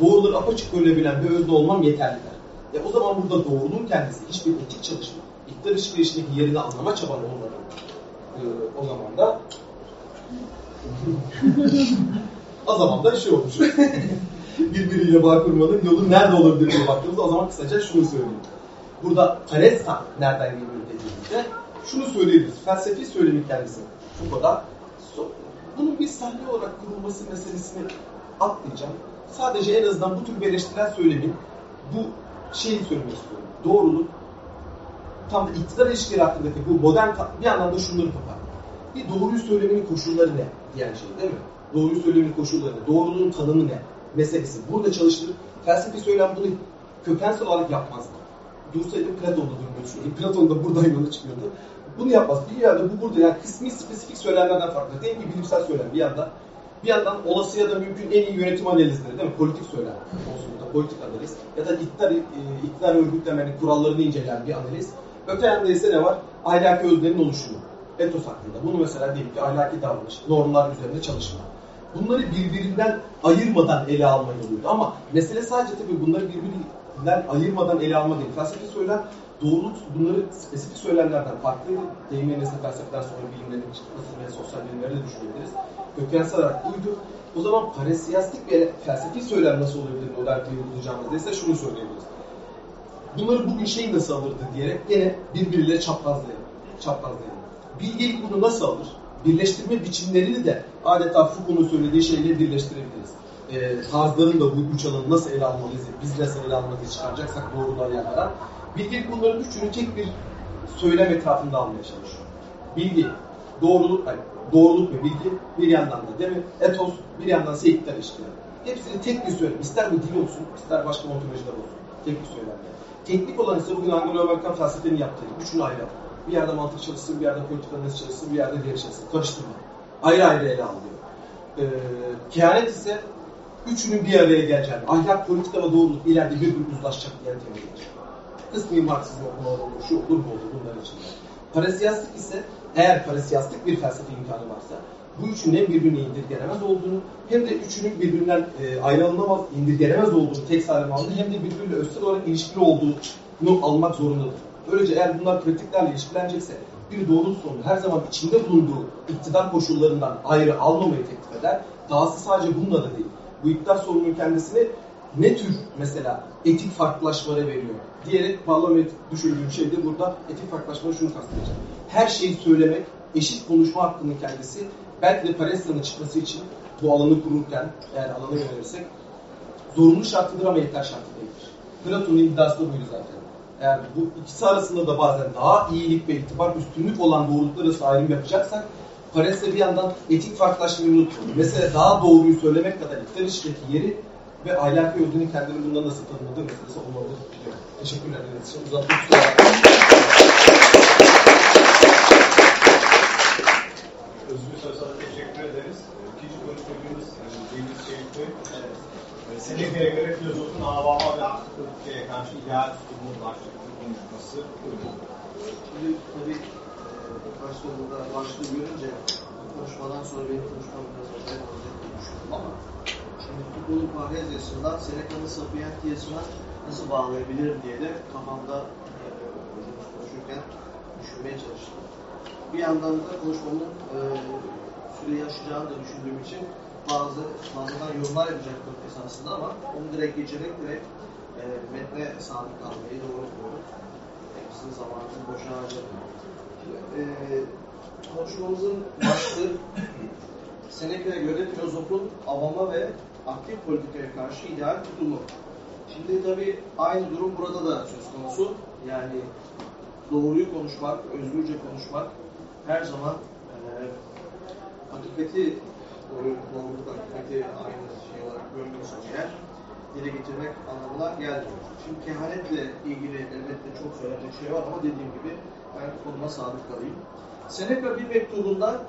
doğruları apaçık görebilen bir özne olmam yeterli der. E o zaman burada doğruluğun kendisi hiçbir etik çalışma, iktidar ilişkilerindeki yerini anlama çaban olmadan e, o zaman da <laughs> o zaman da şey olmuş. <laughs> Birbiriyle bağ kurmanın yolu nerede olabilir diye baktığımızda o zaman kısaca şunu söyleyeyim. Burada Teresa nereden geliyor dediğimizde şunu söyleyebiliriz. Felsefi söylemin kendisi Foucault'da bunun bir sahne olarak kurulması meselesini atlayacağım. Sadece en azından bu tür bir eleştirel söylemin bu şeyi söylemek istiyorum. Doğruluk tam da iktidar ilişkileri hakkındaki bu modern bir anlamda şunları kapar. Bir doğruyu söylemenin koşulları ne diyen şey değil mi? Doğruyu söylemenin koşulları ne? Doğruluğun tanımı ne? Meselesi. Burada çalıştırıp felsefi söylem bunu kökensel olarak yapmazdı. Dursaydı Platon'da durmuyor düşünüyorum. Platon da buradan yola çıkıyordu. Bunu yapmaz. Bir yerde bu burada yani kısmi spesifik söylemlerden farklı. Değil mi? Bilimsel söylem bir yandan. Bir yandan olası ya da mümkün en iyi yönetim analizleri değil mi? Politik söylem olsun burada politik analiz. Ya da iktidar, e, iktidar örgütlemenin kurallarını inceleyen bir analiz. Öte yanda ise ne var? Ahlaki özlerin oluşumu. Etos hakkında. Bunu mesela diyelim ki ahlaki davranış, normlar üzerinde çalışma. Bunları birbirinden ayırmadan ele alma yoluydu. Ama mesele sadece tabii bunları birbirinden ayırmadan ele alma değil. Felsefi söylem doğruluk bunları spesifik söylemlerden farklı deyimlerimizde felsefeden sonra bilimlerin çıkması ve sosyal bilimleri de düşünebiliriz. Kökensel olarak buydu. O zaman paresiyastik bir felsefi söylem nasıl olabilir modern teori bulacağımızda ise şunu söyleyebiliriz. Bunları bugün şey nasıl alırdı diyerek gene birbiriyle çaprazlayalım. Çaprazlayalım. Bilgelik bunu nasıl alır? Birleştirme biçimlerini de adeta Foucault'un söylediği şeyle birleştirebiliriz. E, tarzların da bu üç alanı nasıl ele almalıyız, biz nasıl ele almalıyız çıkaracaksak doğrular yerlerden. Bilgelik bunların üçünü tek bir söylem etrafında almaya çalışıyor. Bilgi, doğruluk, yani doğruluk ve bilgi bir yandan da değil mi? Etos bir yandan ise iktidar ilişkileri. Hepsini tek bir söylem. İster bu dil olsun, ister başka ontolojiler olsun. Tek bir söylemde. Teknik olan ise bugün Anglo-Amerikan felsefenin yaptığı üçünü ayrı. Bir yerde mantık çalışsın, bir yerde politik analiz çalışsın, bir yerde diğer çalışsın. Karıştırma. Ayrı ayrı ele alıyor. Ee, kehanet ise üçünün bir araya geleceğini, ahlak, politika ve doğruluk ileride bir gün uzlaşacak diye temelidir. Kısmi Marksizm olur, şu olur bu olur bunlar için. Parasiyastik ise eğer parasiyastik bir felsefe imkanı varsa bu üçünün hem birbirine indirgenemez olduğunu hem de üçünün birbirinden e, ayrılmaz, indirgenemez olduğunu tek aldığı hem de birbiriyle özel olarak ilişkili olduğunu almak zorundadır. Böylece eğer bunlar pratiklerle ilişkilenecekse bir doğru sonu her zaman içinde bulunduğu iktidar koşullarından ayrı almamayı teklif eder. Dahası sadece bununla da değil. Bu iktidar sorunun kendisini ne tür mesela etik farklılaşmalara veriyor diyerek parlament düşündüğüm şey de burada etik farklılaşmada şunu kastedeceğim. Her şeyi söylemek, eşit konuşma hakkının kendisi belki de Palestina'nın çıkması için bu alanı kururken eğer alanı yönelirsek zorunlu şartıdır ama yeter şartı değildir. Platon'un iddiası da buydu zaten. Eğer bu ikisi arasında da bazen daha iyilik ve itibar üstünlük olan doğruluklar arası ayrım yapacaksak Paris'te bir yandan etik farklılaşmayı unutmayın. Mesela daha doğruyu söylemek kadar iktidar ilişkideki yeri ve ahlaki özgürlüğün kendini bundan nasıl tanımladığı meselesi olmalıdır. Teşekkürler. Uzatmak Özgür Sözler'e teşekkür ederiz. İkinci konuşmacımız Cengiz Çelik Bey. Evet. Seneca'ya göre filozofun avama ve aklı politikaya karşı ideal tutumu başlıklı konuşması. Şimdi tabii e, başta burada başlığı görünce konuşmadan sonra benim konuşmam biraz acayip olacak diye düşündüm ama futbolun parhezesinden Seneca'nın Sapientia'sına nasıl bağlayabilirim diye de kafamda e, konuşurken düşünmeye çalıştım. Bir yandan da konuşmamın e, süreyi aşacağını da düşündüğüm için bazı fazladan yorumlar yapacaktım esasında ama onu direkt geçerek direkt e, metne sabit kalmayı doğru buluyorum. Hepsinin zamanını boşa. Şimdi, e, konuşmamızın başlığı <clears throat> Seneca'ya göre filozofun avama ve aktif politikaya karşı ideal tutumu. Şimdi tabii aynı durum burada da söz konusu. Yani doğruyu konuşmak, özgürce konuşmak her zaman e, hakikati doğru, doğruluk hakikati aynı şey olarak görmüyorsak eğer dile getirmek anlamına gelmiyor. Şimdi kehanetle ilgili elbette çok söyleyecek şey var ama dediğim gibi ben konuma sadık kalayım. Seneca bir mektubunda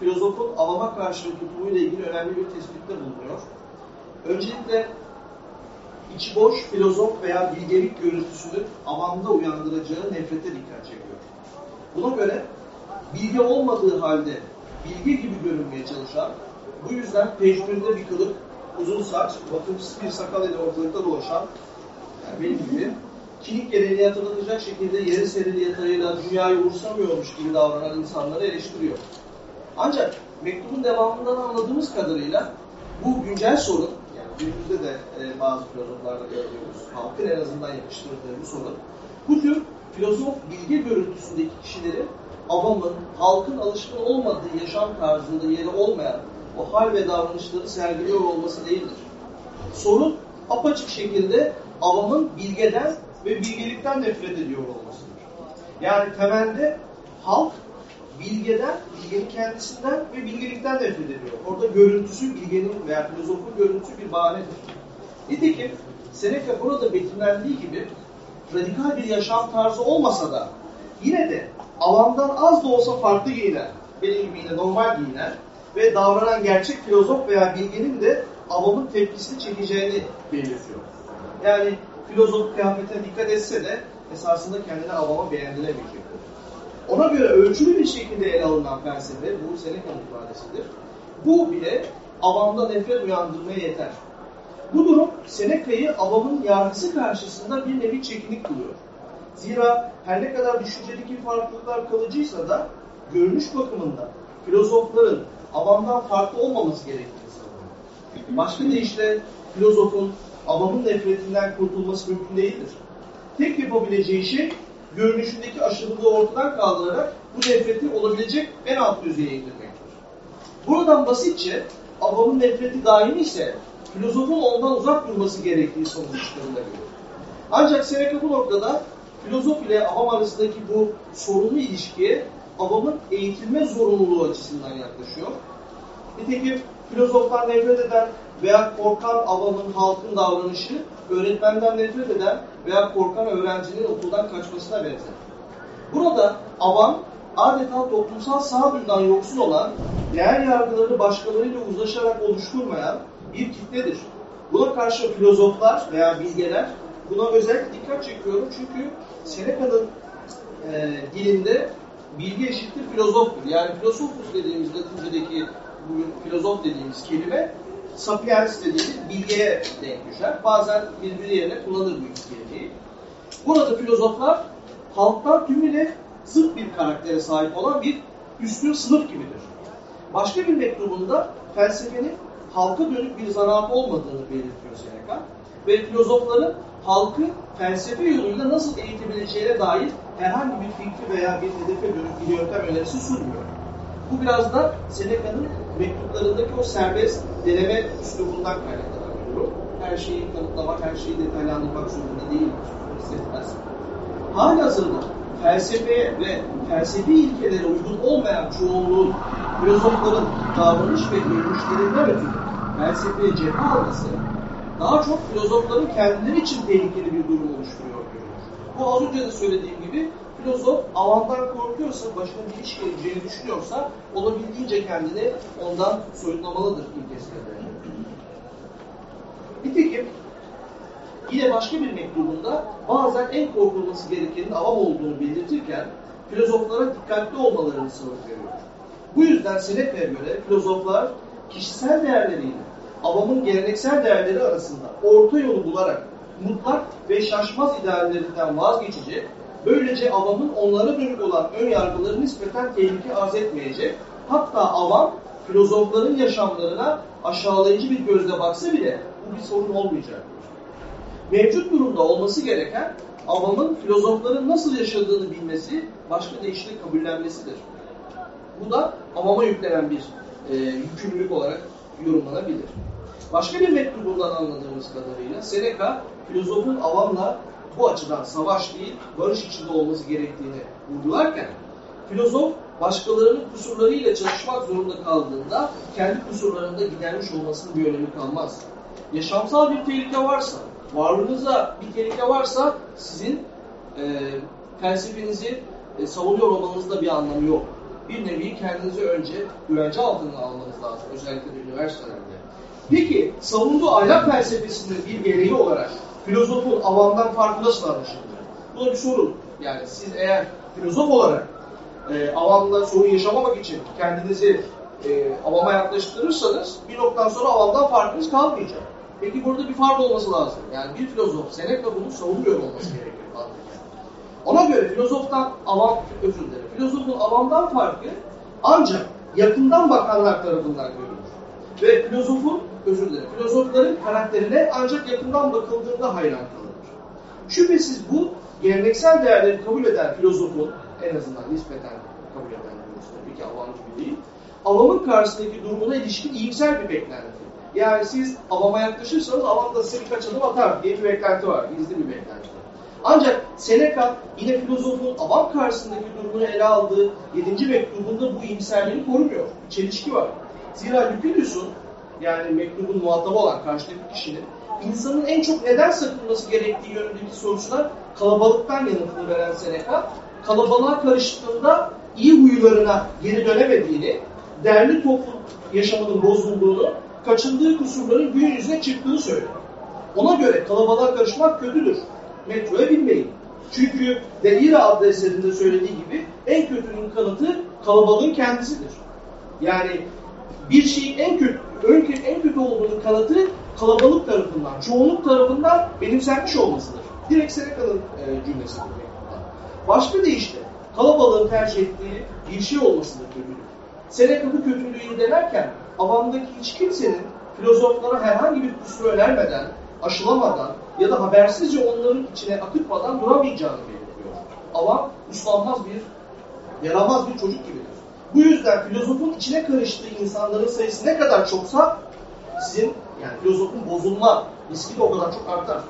filozofun avama karşı tutumuyla ilgili önemli bir tespitte bulunuyor. Öncelikle içi boş filozof veya bilgelik görüntüsünün avamda uyandıracağı nefrete dikkat çekiyor. Buna göre bilgi olmadığı halde bilgi gibi görünmeye çalışan, bu yüzden pejmürde bir kılık, uzun saç, bakımsız bir sakal ile ortalıkta dolaşan, yani benim gibi, kilik geleneği hatırlatacak şekilde yeri serili yatağıyla dünyayı umursamıyormuş gibi davranan insanları eleştiriyor. Ancak mektubun devamından anladığımız kadarıyla bu güncel sorun, günümüzde de e, bazı filozoflarda gördüğümüz, halkın en azından yakıştırdığı bu sorun, bu tür filozof bilgi görüntüsündeki kişilerin avamın, halkın alışkın olmadığı yaşam tarzında yeri olmayan o hal ve davranışları sergiliyor olması değildir. Sorun apaçık şekilde avamın bilgeden ve bilgelikten nefret ediyor olmasıdır. Yani temelde halk bilgeden, bilgenin kendisinden ve bilgelikten nefret ediyor. Orada görüntüsü bilgenin veya filozofun görüntüsü bir bahanedir. Nitekim Seneca burada betimlendiği gibi radikal bir yaşam tarzı olmasa da yine de alandan az da olsa farklı giyinen, benim gibi yine normal giyinen ve davranan gerçek filozof veya bilgenin de avamın tepkisini çekeceğini belirtiyor. Yani filozof kıyafetine dikkat etse de esasında kendine avama beğendiremeyecektir. Ona göre ölçülü bir şekilde ele alınan felsefe, bu Seneca'nın ifadesidir. Bu bile avamda nefret uyandırmaya yeter. Bu durum Seneca'yı avamın yargısı karşısında bir nevi çekinik kılıyor. Zira her ne kadar düşüncedeki farklılıklar kalıcıysa da görünüş bakımında filozofların avamdan farklı olmaması gerektiğini savunuyor. Başka deyişle filozofun avamın nefretinden kurtulması mümkün değildir. Tek yapabileceği şey görünüşündeki aşırılığı ortadan kaldırarak bu nefreti olabilecek en alt düzeye indirmektir. Buradan basitçe avamın nefreti daimi ise filozofun ondan uzak durması gerektiği sonucu çıkarılabiliyor. Ancak Seneca bu noktada filozof ile avam arasındaki bu sorunlu ilişkiye avamın eğitilme zorunluluğu açısından yaklaşıyor. Nitekim filozoftan nefret eden veya korkan avamın, halkın davranışı öğretmenden nefret eden veya korkan öğrencinin okuldan kaçmasına benzer. Burada avam adeta toplumsal sağduyudan yoksun olan, değer yargıları başkalarıyla uzlaşarak oluşturmayan bir kitledir. Buna karşı filozoflar veya bilgeler buna özel dikkat çekiyorum çünkü Seneca'nın e, dilinde bilgi eşittir filozoftur. Yani filozofus dediğimiz Latincedeki bugün filozof dediğimiz kelime sapiens dediğimiz bilgiye denk düşer. Bazen birbiri yerine kullanır bu iki. Burada filozoflar halktan tümüyle zıt bir karaktere sahip olan bir üstün sınıf gibidir. Başka bir mektubunda felsefenin halka dönük bir zanaat olmadığını belirtiyor Seneca ve filozofların halkı felsefe yoluyla nasıl eğitebileceğine dair herhangi bir fikri veya bir hedefe dönük bir yöntem önerisi sunmuyor. Bu biraz da Seneca'nın mektuplarındaki o serbest deneme üslubundan kaynaklanan bir durum. Her şeyi kanıtlamak, her şeyi detaylandırmak zorunda değil. Hissetmez. Halihazırda felsefeye ve felsefi ilkelere uygun olmayan çoğunluğun filozofların davranış ve görünüşlerinden ötürü felsefeye cephe alması daha çok filozofların kendileri için tehlikeli bir durum oluşturuyor. Bu az önce de söylediğim gibi filozof alandan korkuyorsa, başına bir iş geleceğini düşünüyorsa olabildiğince kendini ondan soyutlamalıdır ilkesinde. Nitekim yine başka bir mektubunda bazen en korkulması gerekenin avam olduğunu belirtirken filozoflara dikkatli olmalarını savunuyor. Bu yüzden Seneca'ya göre filozoflar kişisel değerleriyle avamın geleneksel değerleri arasında orta yolu bularak mutlak ve şaşmaz ideallerinden vazgeçecek, böylece avamın onlara dönük olan ön yargıları nispeten tehlike arz etmeyecek, hatta avam filozofların yaşamlarına aşağılayıcı bir gözle baksa bile bu bir sorun olmayacaktır. Mevcut durumda olması gereken avamın filozofların nasıl yaşadığını bilmesi, başka deyişle kabullenmesidir. Bu da avama yüklenen bir e, yükümlülük olarak yorumlanabilir. Başka bir mektubundan anladığımız kadarıyla Seneca filozofun avamla bu açıdan savaş değil, barış içinde olması gerektiğini vurgularken filozof başkalarının kusurlarıyla çalışmak zorunda kaldığında kendi kusurlarında gidermiş olmasının bir önemi kalmaz. Yaşamsal bir tehlike varsa, varlığınıza bir tehlike varsa sizin e, felsefenizi e, savunuyor olmanızda bir anlamı yok. Bir nevi kendinizi önce güvence altına almanız lazım. Özellikle de üniversitelerde. Peki savunduğu ahlak felsefesinin bir gereği olarak filozofun avamdan farkı nasıl anlaşılır? Bu da bir sorun. Yani siz eğer filozof olarak e, avamla sorun yaşamamak için kendinizi e, avama yaklaştırırsanız bir noktadan sonra avamdan farkınız kalmayacak. Peki burada bir fark olması lazım. Yani bir filozof Seneca bunu savunuyor olması gerekiyor. Ona göre filozoftan avam, özür dilerim, filozofun avamdan farkı ancak yakından bakanlar tarafından görülür. Ve filozofun, özür dilerim, filozofların karakterine ancak yakından bakıldığında hayran kalınır. Şüphesiz bu geleneksel değerleri kabul eden filozofun, en azından nispeten kabul eden birisi tabii ki avam gibi değil, avamın karşısındaki durumuna ilişkin iyimser bir beklenti. Yani siz avama yaklaşırsanız avam da size birkaç adım atar diye bir beklenti var, gizli bir beklenti. Ancak Seneca yine filozofun avam karşısındaki durumunu ele aldığı 7. mektubunda bu iyimserliğini korumuyor. Bir çelişki var. Zira Lucilius'un yani mektubun muhatabı olan karşıdaki kişinin insanın en çok neden sakınması gerektiği yönündeki sorusuna kalabalıktan yanıtını veren Seneca, kalabalığa karıştığında iyi huylarına geri dönemediğini, derli toplum yaşamının bozulduğunu, kaçındığı kusurların gün yüzüne çıktığını söylüyor. Ona göre kalabalığa karışmak kötüdür metroya binmeyin. Çünkü Delira adlı eserinde söylediği gibi en kötünün kanıtı kalabalığın kendisidir. Yani bir şeyin en kötü, en kötü olduğunu kanıtı kalabalık tarafından, çoğunluk tarafından benimsenmiş olmasıdır. Direkt Seneca'nın e, cümlesidir. Başka deyişle kalabalığın tercih ettiği bir şey olmasıdır kötülük. Seneca bu kötülüğü irdelerken avamdaki hiç kimsenin filozoflara herhangi bir kusur önermeden, aşılamadan ya da habersizce onların içine akıtmadan duramayacağını belirtiyor. Avam uslanmaz bir, yaramaz bir çocuk gibidir. Bu yüzden filozofun içine karıştığı insanların sayısı ne kadar çoksa sizin yani filozofun bozulma riski de o kadar çok artar.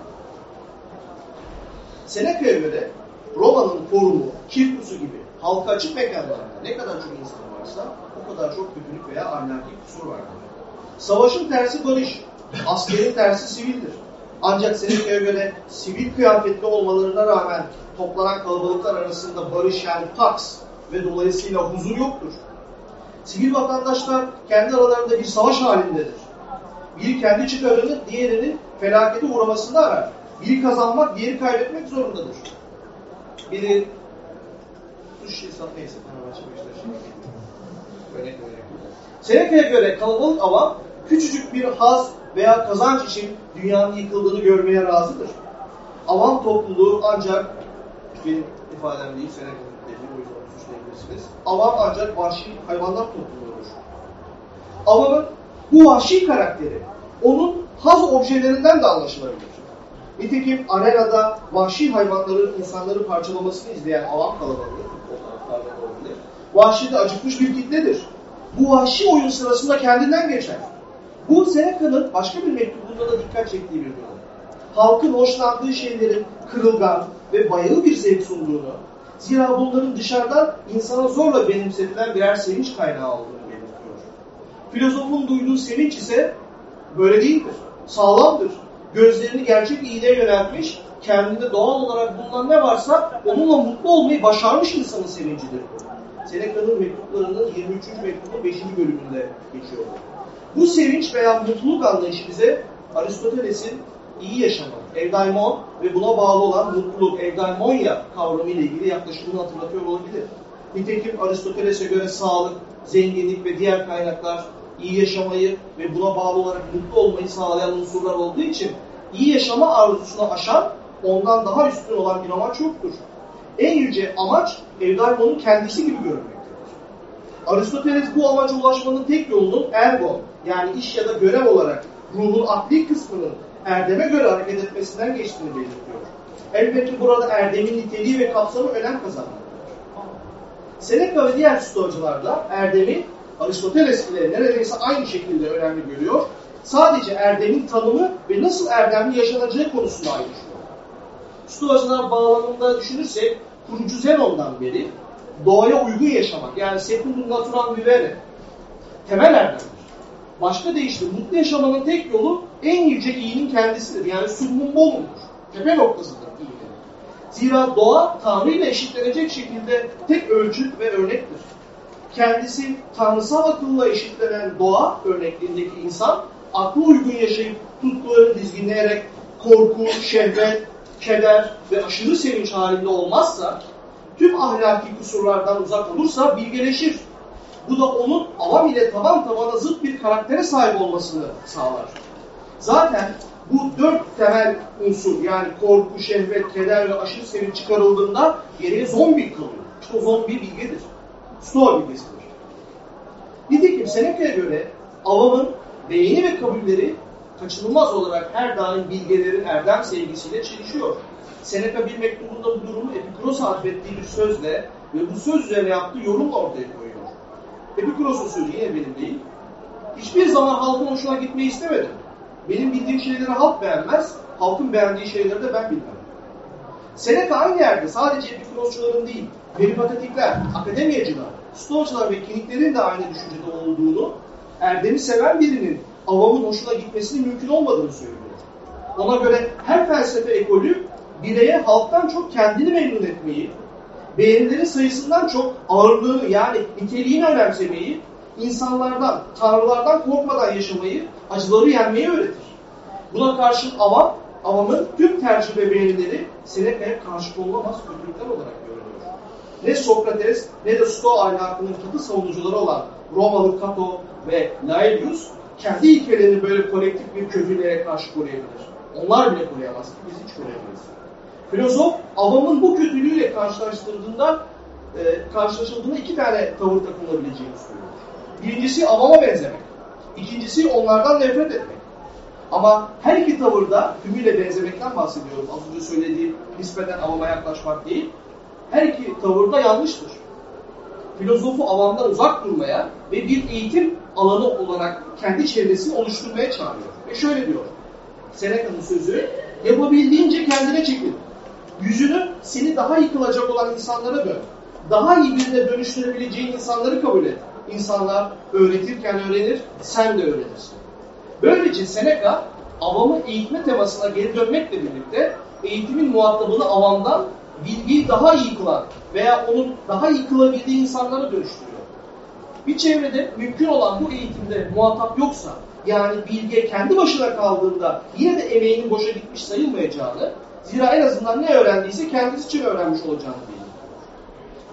Seneca'ya göre Roma'nın forumu, kirkusu gibi halka açık mekanlarda ne kadar çok insan varsa o kadar çok kötülük veya ahlaki kusur vardır. Savaşın tersi barış, askerin tersi sivildir. Ancak Seneca'ya göre sivil kıyafetli olmalarına rağmen toplanan kalabalıklar arasında barış yani tax ve dolayısıyla huzur yoktur. Sivil vatandaşlar kendi aralarında bir savaş halindedir. Biri kendi çıkarını diğerinin felakete uğramasını arar. Biri kazanmak, diğeri kaybetmek zorundadır. Biri suç hesap neyse Fenerbahçe göre kalabalık alan küçücük bir haz veya kazanç için dünyanın yıkıldığını görmeye razıdır. Avam topluluğu ancak benim ifadem değil, sene değil, o yüzden suçlayabilirsiniz. Avam ancak vahşi hayvanlar topluluğudur. Avamın bu vahşi karakteri onun haz objelerinden de anlaşılabilir. Nitekim arenada vahşi hayvanların insanları parçalamasını izleyen avam kalabalığı, vahşide acıkmış bir kitledir. Bu vahşi oyun sırasında kendinden geçer. Bu Seneca'nın başka bir mektubunda da dikkat çektiği bir durum. Halkın hoşlandığı şeylerin kırılgan ve bayağı bir zevk sunduğunu, zira bunların dışarıdan insana zorla benimsetilen birer sevinç kaynağı olduğunu belirtiyor. Filozofun duyduğu sevinç ise böyle değildir. Sağlamdır. Gözlerini gerçek iyiliğe yöneltmiş, kendinde doğal olarak bulunan ne varsa onunla mutlu olmayı başarmış insanın sevincidir. Seneca'nın mektuplarının 23. mektubu 5. bölümünde geçiyor. Bu sevinç veya mutluluk anlayışı bize Aristoteles'in iyi yaşamı, evdaimon ve buna bağlı olan mutluluk, evdaimonya kavramı ile ilgili yaklaşımını hatırlatıyor olabilir. Nitekim Aristoteles'e göre sağlık, zenginlik ve diğer kaynaklar iyi yaşamayı ve buna bağlı olarak mutlu olmayı sağlayan unsurlar olduğu için iyi yaşama arzusunu aşan, ondan daha üstün olan bir amaç yoktur. En yüce amaç Evdaimon'un kendisi gibi görünmektedir. Aristoteles bu amaca ulaşmanın tek yolunun ergon, yani iş ya da görev olarak ruhun akli kısmının erdeme göre hareket etmesinden geçtiğini belirtiyor. Elbette burada erdemin niteliği ve kapsamı önem kazanmaktadır. Seneca ve diğer stoacılar da erdemi Aristoteles ile neredeyse aynı şekilde önemli görüyor. Sadece erdemin tanımı ve nasıl erdemli yaşanacağı konusunda ayrışıyor. Stoacılar bağlamında düşünürsek kurucu Zenon'dan beri doğaya uygun yaşamak yani secundum naturam vivere temel erdemdir. Başka deyişle mutlu yaşamanın tek yolu en yüce iyinin kendisidir. Yani summum bonumdur. Tepe noktasıdır iyinin. Zira doğa Tanrı ile eşitlenecek şekilde tek ölçüt ve örnektir. Kendisi tanrısal akılla eşitlenen doğa örnekliğindeki insan aklı uygun yaşayıp tutkularını dizginleyerek korku, şehvet, keder ve aşırı sevinç halinde olmazsa tüm ahlaki kusurlardan uzak olursa bilgeleşir. Bu da onun avam ile taban tabana zıt bir karaktere sahip olmasını sağlar. Zaten bu dört temel unsur yani korku, şehvet, keder ve aşırı sevinç çıkarıldığında geriye zombi kalıyor. İşte o zombi bilgedir. Stoa bilgesidir. Nitekim Seneca'ya göre avamın beyni ve kabulleri kaçınılmaz olarak her daim bilgelerin erdem sevgisiyle çelişiyor. Seneca bir mektubunda bu durumu Epikuros'a atfettiği bir sözle ve bu söz üzerine yaptığı yorumla ortaya koyuyor. Epikuros'un sözü yine benim değil. Hiçbir zaman halkın hoşuna gitmeyi istemedim. Benim bildiğim şeyleri halk beğenmez, halkın beğendiği şeyleri de ben bilmem. Seneca aynı yerde sadece Epikurosçuların değil, peripatetikler, akademiyacılar, stoacılar ve kiniklerin de aynı düşüncede olduğunu, erdemi seven birinin avamın hoşuna gitmesinin mümkün olmadığını söylüyor. Ona göre her felsefe ekolü bireye halktan çok kendini memnun etmeyi, beğenilerin sayısından çok ağırlığını yani niteliğini önemsemeyi, insanlardan, tanrılardan korkmadan yaşamayı, acıları yenmeyi öğretir. Buna karşın avam, avamın tüm tercih ve beğenileri Seneca'ya karşı konulamaz kötülükler olarak görülüyor. Ne Sokrates ne de Stoa ahlakının katı savunucuları olan Romalı Cato ve Laelius kendi ilkelerini böyle kolektif bir kötülüğe karşı koruyabilir. Onlar bile koruyamaz. Biz hiç koruyamayız. Filozof avamın bu kötülüğüyle karşılaştırdığında e, karşılaşıldığında iki tane tavır takılabileceğini söylüyor. Birincisi avama benzemek. İkincisi onlardan nefret etmek. Ama her iki tavırda tümüyle benzemekten bahsediyorum. Az önce söylediğim nispeten avama yaklaşmak değil. Her iki tavırda yanlıştır. Filozofu avamdan uzak durmaya ve bir eğitim alanı olarak kendi çevresini oluşturmaya çağırıyor. Ve şöyle diyor. Seneca'nın sözü, yapabildiğince kendine çekil. Yüzünü seni daha iyi kılacak olan insanlara dön. Daha iyi birine dönüştürebileceğin insanları kabul et. İnsanlar öğretirken öğrenir, sen de öğrenirsin. Böylece Seneca, avamı eğitme temasına geri dönmekle birlikte eğitimin muhatabını avamdan bilgiyi daha iyi kılan veya onun daha iyi kılabildiği insanlara dönüştürüyor. Bir çevrede mümkün olan bu eğitimde muhatap yoksa, yani bilge kendi başına kaldığında yine de emeğinin boşa gitmiş sayılmayacağını, zira en azından ne öğrendiyse kendisi için öğrenmiş olacağını bilir.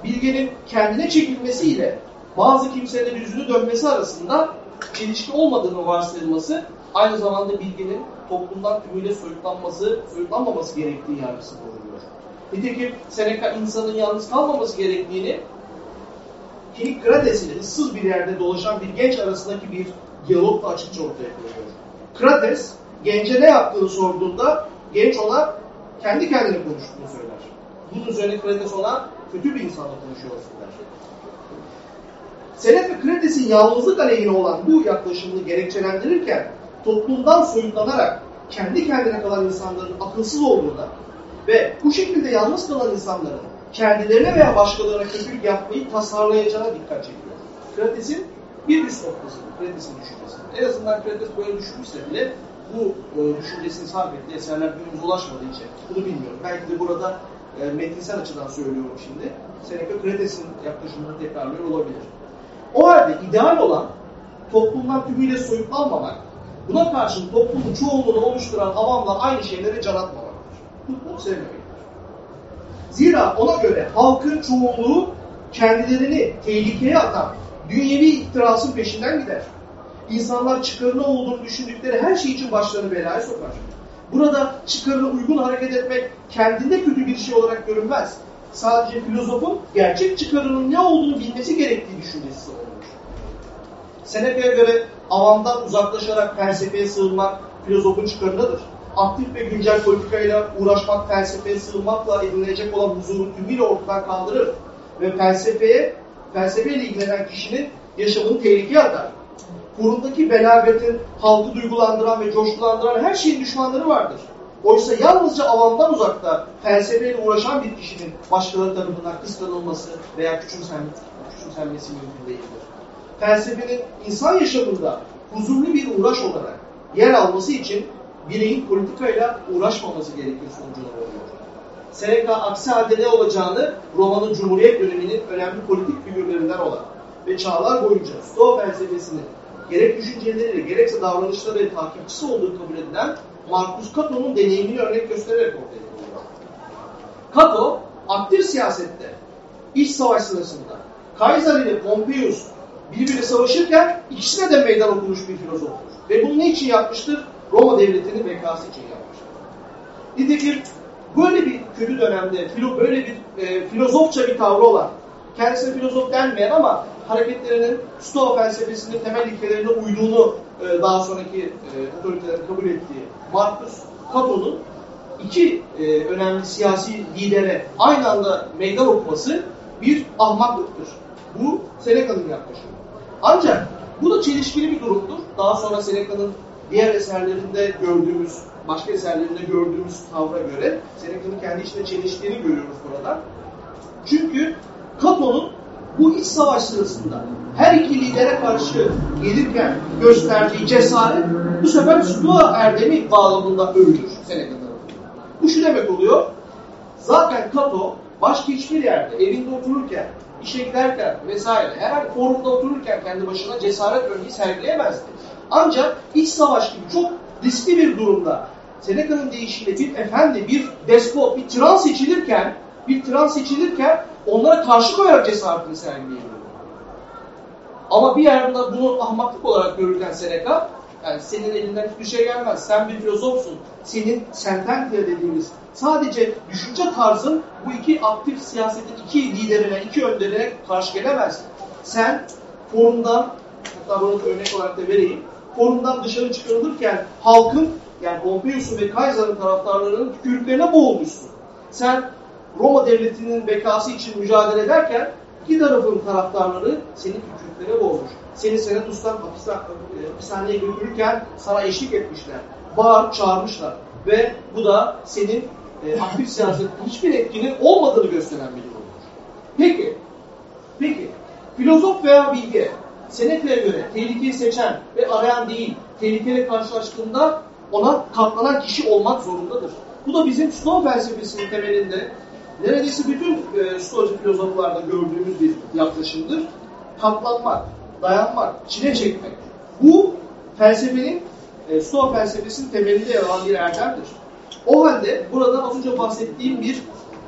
Bilgenin kendine çekilmesiyle bazı kimselerin yüzünü dönmesi arasında çelişki olmadığını varsayılması aynı zamanda bilginin toplumdan tümüyle soyutlanması, soyutlanmaması gerektiği yargısı bulunuyor. Nitekim Seneca insanın yalnız kalmaması gerektiğini Hippokrates ile ıssız bir yerde dolaşan bir genç arasındaki bir diyalogla açıkça ortaya koyuyor. Krates gence ne yaptığını sorduğunda genç ona kendi kendine konuştuğunu söyler. Bunun üzerine Krates ona kötü bir insanla konuşuyorsun der. Seneca Krates'in yalnızlık aleyhine olan bu yaklaşımını gerekçelendirirken toplumdan soyutlanarak kendi kendine kalan insanların akılsız olduğuna ve bu şekilde yalnız kalan insanların kendilerine veya başkalarına kötülük yapmayı tasarlayacağına dikkat çekiyor. Krates'in bir üst noktası, Krates'in düşüncesi. En azından Krates böyle düşünmüşse bile bu e, düşüncesini sarf ettiği eserler günümüze ulaşmadığı için bunu bilmiyorum. Belki de burada e, metinsel açıdan söylüyorum şimdi. Seneca Krates'in yaklaşımını tekrarlıyor olabilir. O halde ideal olan toplumdan tümüyle soyutlanmamak, Buna karşın toplumun çoğunluğunu oluşturan avamla aynı şeyleri can atmamalıdır. Futbol sevmemektir. Zira ona göre halkın çoğunluğu kendilerini tehlikeye atan dünyevi iktirasın peşinden gider. İnsanlar çıkarına olduğunu düşündükleri her şey için başlarını belaya sokar. Burada çıkarına uygun hareket etmek kendinde kötü bir şey olarak görünmez. Sadece filozofun gerçek çıkarının ne olduğunu bilmesi gerektiği düşüncesi savunulur. Seneca'ya göre avamdan uzaklaşarak felsefeye sığınmak filozofun çıkarındadır. Aktif ve güncel politikayla uğraşmak felsefeye sığınmakla edinilecek olan huzuru tümüyle ortadan kaldırır ve felsefeye, felsefeyle ilgilenen kişinin yaşamını tehlikeye atar. Kurundaki belagatin halkı duygulandıran ve coşkulandıran her şeyin düşmanları vardır. Oysa yalnızca avamdan uzakta felsefeyle uğraşan bir kişinin başkaları tarafından kıskanılması veya küçümsenmesi, küçümsenmesi mümkün değildir. Felsefenin insan yaşamında huzurlu bir uğraş olarak yer alması için bireyin politikayla uğraşmaması gerekir sonucuna varıyor. Seneca aksi halde ne olacağını romanın Cumhuriyet döneminin önemli politik figürlerinden olan ve çağlar boyunca Stoa felsefesinin gerek düşünceleriyle gerekse davranışlarıyla takipçisi olduğu kabul edilen Marcus Cato'nun deneyimini örnek göstererek ortaya koyuyor. Cato, aktif siyasette, iç savaş sırasında Kaiser ile Pompeius birbiriyle savaşırken ikisine de meydan okumuş bir filozoftur. Ve bunu ne için yapmıştır? Roma devletinin bekası için yapmıştır. Nitekim böyle bir kötü dönemde filo, böyle bir e, filozofça bir tavrı olan, kendisine filozof denmeyen ama hareketlerinin Stoa felsefesinin temel ilkelerine uyduğunu e, daha sonraki e, otoritelerin kabul ettiği Marcus Cato'nun iki e, önemli siyasi lidere aynı anda meydan okuması bir ahmaklıktır. Bu Seneca'nın yaklaşımı. Ancak bu da çelişkili bir durumdur. Daha sonra Seneca'nın diğer eserlerinde gördüğümüz, başka eserlerinde gördüğümüz tavra göre Seneca'nın kendi içinde çeliştiğini görüyoruz burada. Çünkü Cato'nun bu iç savaş sırasında her iki lidere karşı gelirken gösterdiği cesaret bu sefer Stoa erdemi bağlamında övülür tarafından. Bu şu demek oluyor. Zaten Cato başka hiçbir yerde evinde otururken, işe giderken vesaire herhangi forumda otururken kendi başına cesaret örneği sergileyemezdi. Ancak iç savaş gibi çok riskli bir durumda Seneca'nın deyişiyle bir efendi, bir despot, bir tiran seçilirken bir tiran seçilirken onlara karşı koyarak cesaretini sergileyebiliyor. Ama bir yerde bunu ahmaklık olarak görürken Seneca, yani senin elinden hiçbir şey gelmez. Sen bir filozofsun. Senin sententia dediğimiz sadece düşünce tarzın bu iki aktif siyasetin iki liderine, iki önderine karşı gelemez. Sen forumdan, hatta bunu örnek olarak da vereyim, forumdan dışarı çıkarılırken halkın yani Pompeius'un ve Kaiser'ın taraftarlarının tükürüklerine boğulmuşsun. Sen Roma devletinin bekası için mücadele ederken iki tarafın taraftarları seni tükürüklere boğmuş. Seni Senatus'tan hapishaneye götürürken sana eşlik etmişler. Bağır, çağırmışlar. Ve bu da senin e, aktif siyasetin hiçbir etkinin olmadığını gösteren bir durumdur. Peki, peki, filozof veya bilge Seneca'ya göre tehlikeyi seçen ve arayan değil, tehlikeyle karşılaştığında ona katlanan kişi olmak zorundadır. Bu da bizim Stoa felsefesinin temelinde neredeyse bütün e, Stoacı filozoflarda gördüğümüz bir yaklaşımdır. Katlanmak, dayanmak, çile çekmek. Bu felsefenin, e, Stoa felsefesinin temelinde yer alan bir erdemdir. O halde burada az önce bahsettiğim bir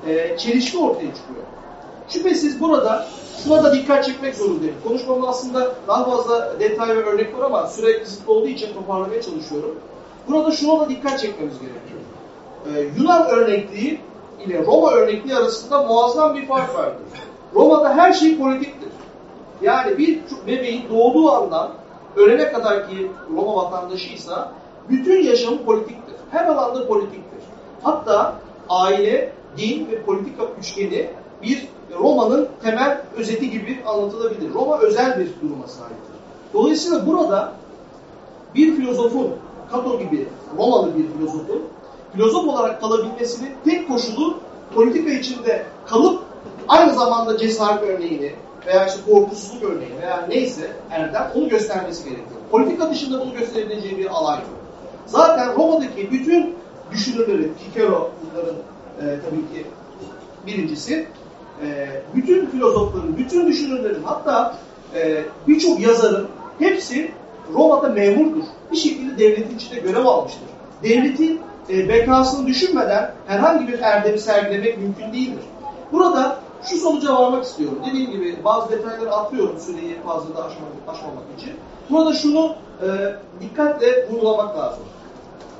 e, çelişki ortaya çıkıyor. Şüphesiz burada şuna da dikkat çekmek zorundayım. Konuşmamda aslında daha fazla detay ve örnek var ama süre kısıtlı olduğu için toparlamaya çalışıyorum. Burada şuna da dikkat çekmemiz gerekiyor. Ee, Yunan örnekliği ile Roma örnekliği arasında muazzam bir fark vardır. Roma'da her şey politiktir. Yani bir bebeğin doğduğu andan ölene kadar ki Roma vatandaşıysa bütün yaşamı politiktir. Her alanda politiktir. Hatta aile, din ve politika üçgeni bir Roma'nın temel özeti gibi anlatılabilir. Roma özel bir duruma sahiptir. Dolayısıyla burada bir filozofun, Kato gibi Romalı bir filozofun filozof olarak kalabilmesinin tek koşulu politika içinde kalıp aynı zamanda cesaret örneğini veya işte korkusuzluk örneği veya neyse erdem onu göstermesi gerekiyor. Politika dışında bunu gösterebileceği bir alay yok. Zaten Roma'daki bütün düşünürlerin, Cicero bunların e, tabii ki birincisi, e, bütün filozofların, bütün düşünürlerin hatta e, birçok yazarın hepsi Roma'da memurdur. bir şekilde devletin içinde görev almıştır. Devletin e, bekasını düşünmeden herhangi bir erdemi sergilemek mümkün değildir. Burada şu sonuca varmak istiyorum. Dediğim gibi bazı detayları atlıyorum süreyi fazla da aşmamak, aşmamak için. Burada şunu e, dikkatle vurgulamak lazım.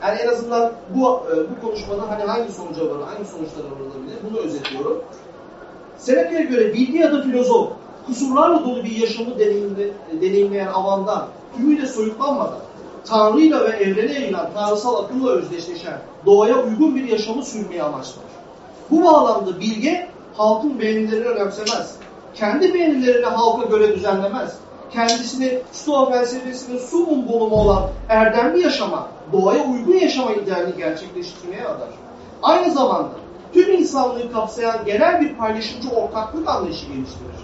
Yani en azından bu e, bu konuşmada hani hangi sonuca varır, hangi sonuçlara varılabilir bunu özetliyorum. Seneca'ya göre bilgi ya da filozof, kusurlarla dolu bir yaşamı deneyimle, deneyimleyen alandan, tümüyle soyutlanmadan, Tanrı'yla ve evrene yayılan tanrısal akılla özdeşleşen, doğaya uygun bir yaşamı sürmeyi amaçlar. Bu bağlamda bilge, halkın beğenilerini önemsemez. Kendi beğenilerini halka göre düzenlemez. Kendisini Stoa felsefesinin sumum bulumu olan erdemli yaşama, doğaya uygun yaşama idealini gerçekleştirmeye adar. Aynı zamanda tüm insanlığı kapsayan genel bir paylaşımcı ortaklık anlayışı geliştirir.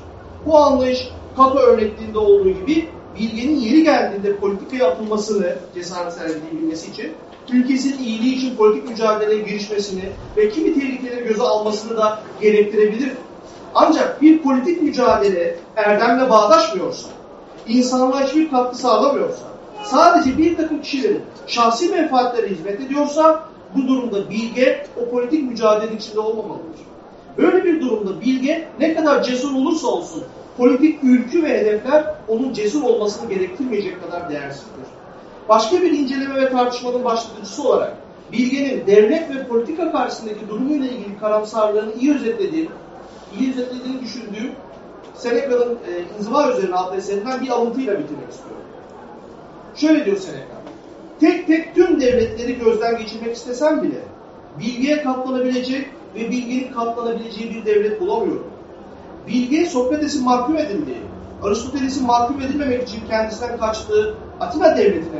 Bu anlayış Kato örnekliğinde olduğu gibi bilgenin yeri geldiğinde politika yapılmasını cesaret sergileyebilmesi için ülkesinin iyiliği için politik mücadeleye girişmesini ve kimi tehlikeleri göze almasını da gerektirebilir. Ancak bir politik mücadele erdemle bağdaşmıyorsa, insanlığa hiçbir katkı sağlamıyorsa, sadece bir takım kişilerin şahsi menfaatleri hizmet ediyorsa bu durumda bilge o politik mücadele içinde olmamalıdır. Böyle bir durumda bilge ne kadar cesur olursa olsun politik ülkü ve hedefler onun cesur olmasını gerektirmeyecek kadar değersizdir. Başka bir inceleme ve tartışmanın başlatıcısı olarak bilgenin devlet ve politika karşısındaki durumuyla ilgili karamsarlığını iyi özetlediğini, iyi özetlediğini düşündüğüm Seneca'nın e, inziva üzerine adlı eserinden bir alıntıyla bitirmek istiyorum. Şöyle diyor Seneca. Tek tek tüm devletleri gözden geçirmek istesem bile bilgiye katlanabilecek ve bilginin katlanabileceği bir devlet bulamıyorum. Bilge Sokrates'in mahkum edildiği, Aristoteles'in mahkum edilmemek için kendisinden kaçtığı Atina devletine